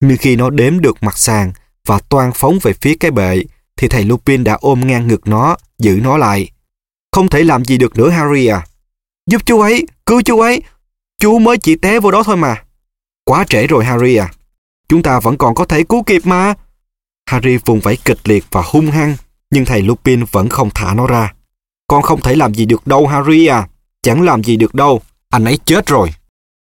S1: Nhưng khi nó đếm được mặt sàn và toan phóng về phía cái bệ, thì thầy Lupin đã ôm ngang ngực nó, giữ nó lại. Không thể làm gì được nữa Harry à. Giúp chú ấy, cứu chú ấy. Chú mới chỉ té vô đó thôi mà. Quá trễ rồi Harry à. Chúng ta vẫn còn có thể cứu kịp mà. Harry vùng vẫy kịch liệt và hung hăng nhưng thầy Lupin vẫn không thả nó ra. Con không thể làm gì được đâu, Harry à. Chẳng làm gì được đâu. Anh ấy chết rồi.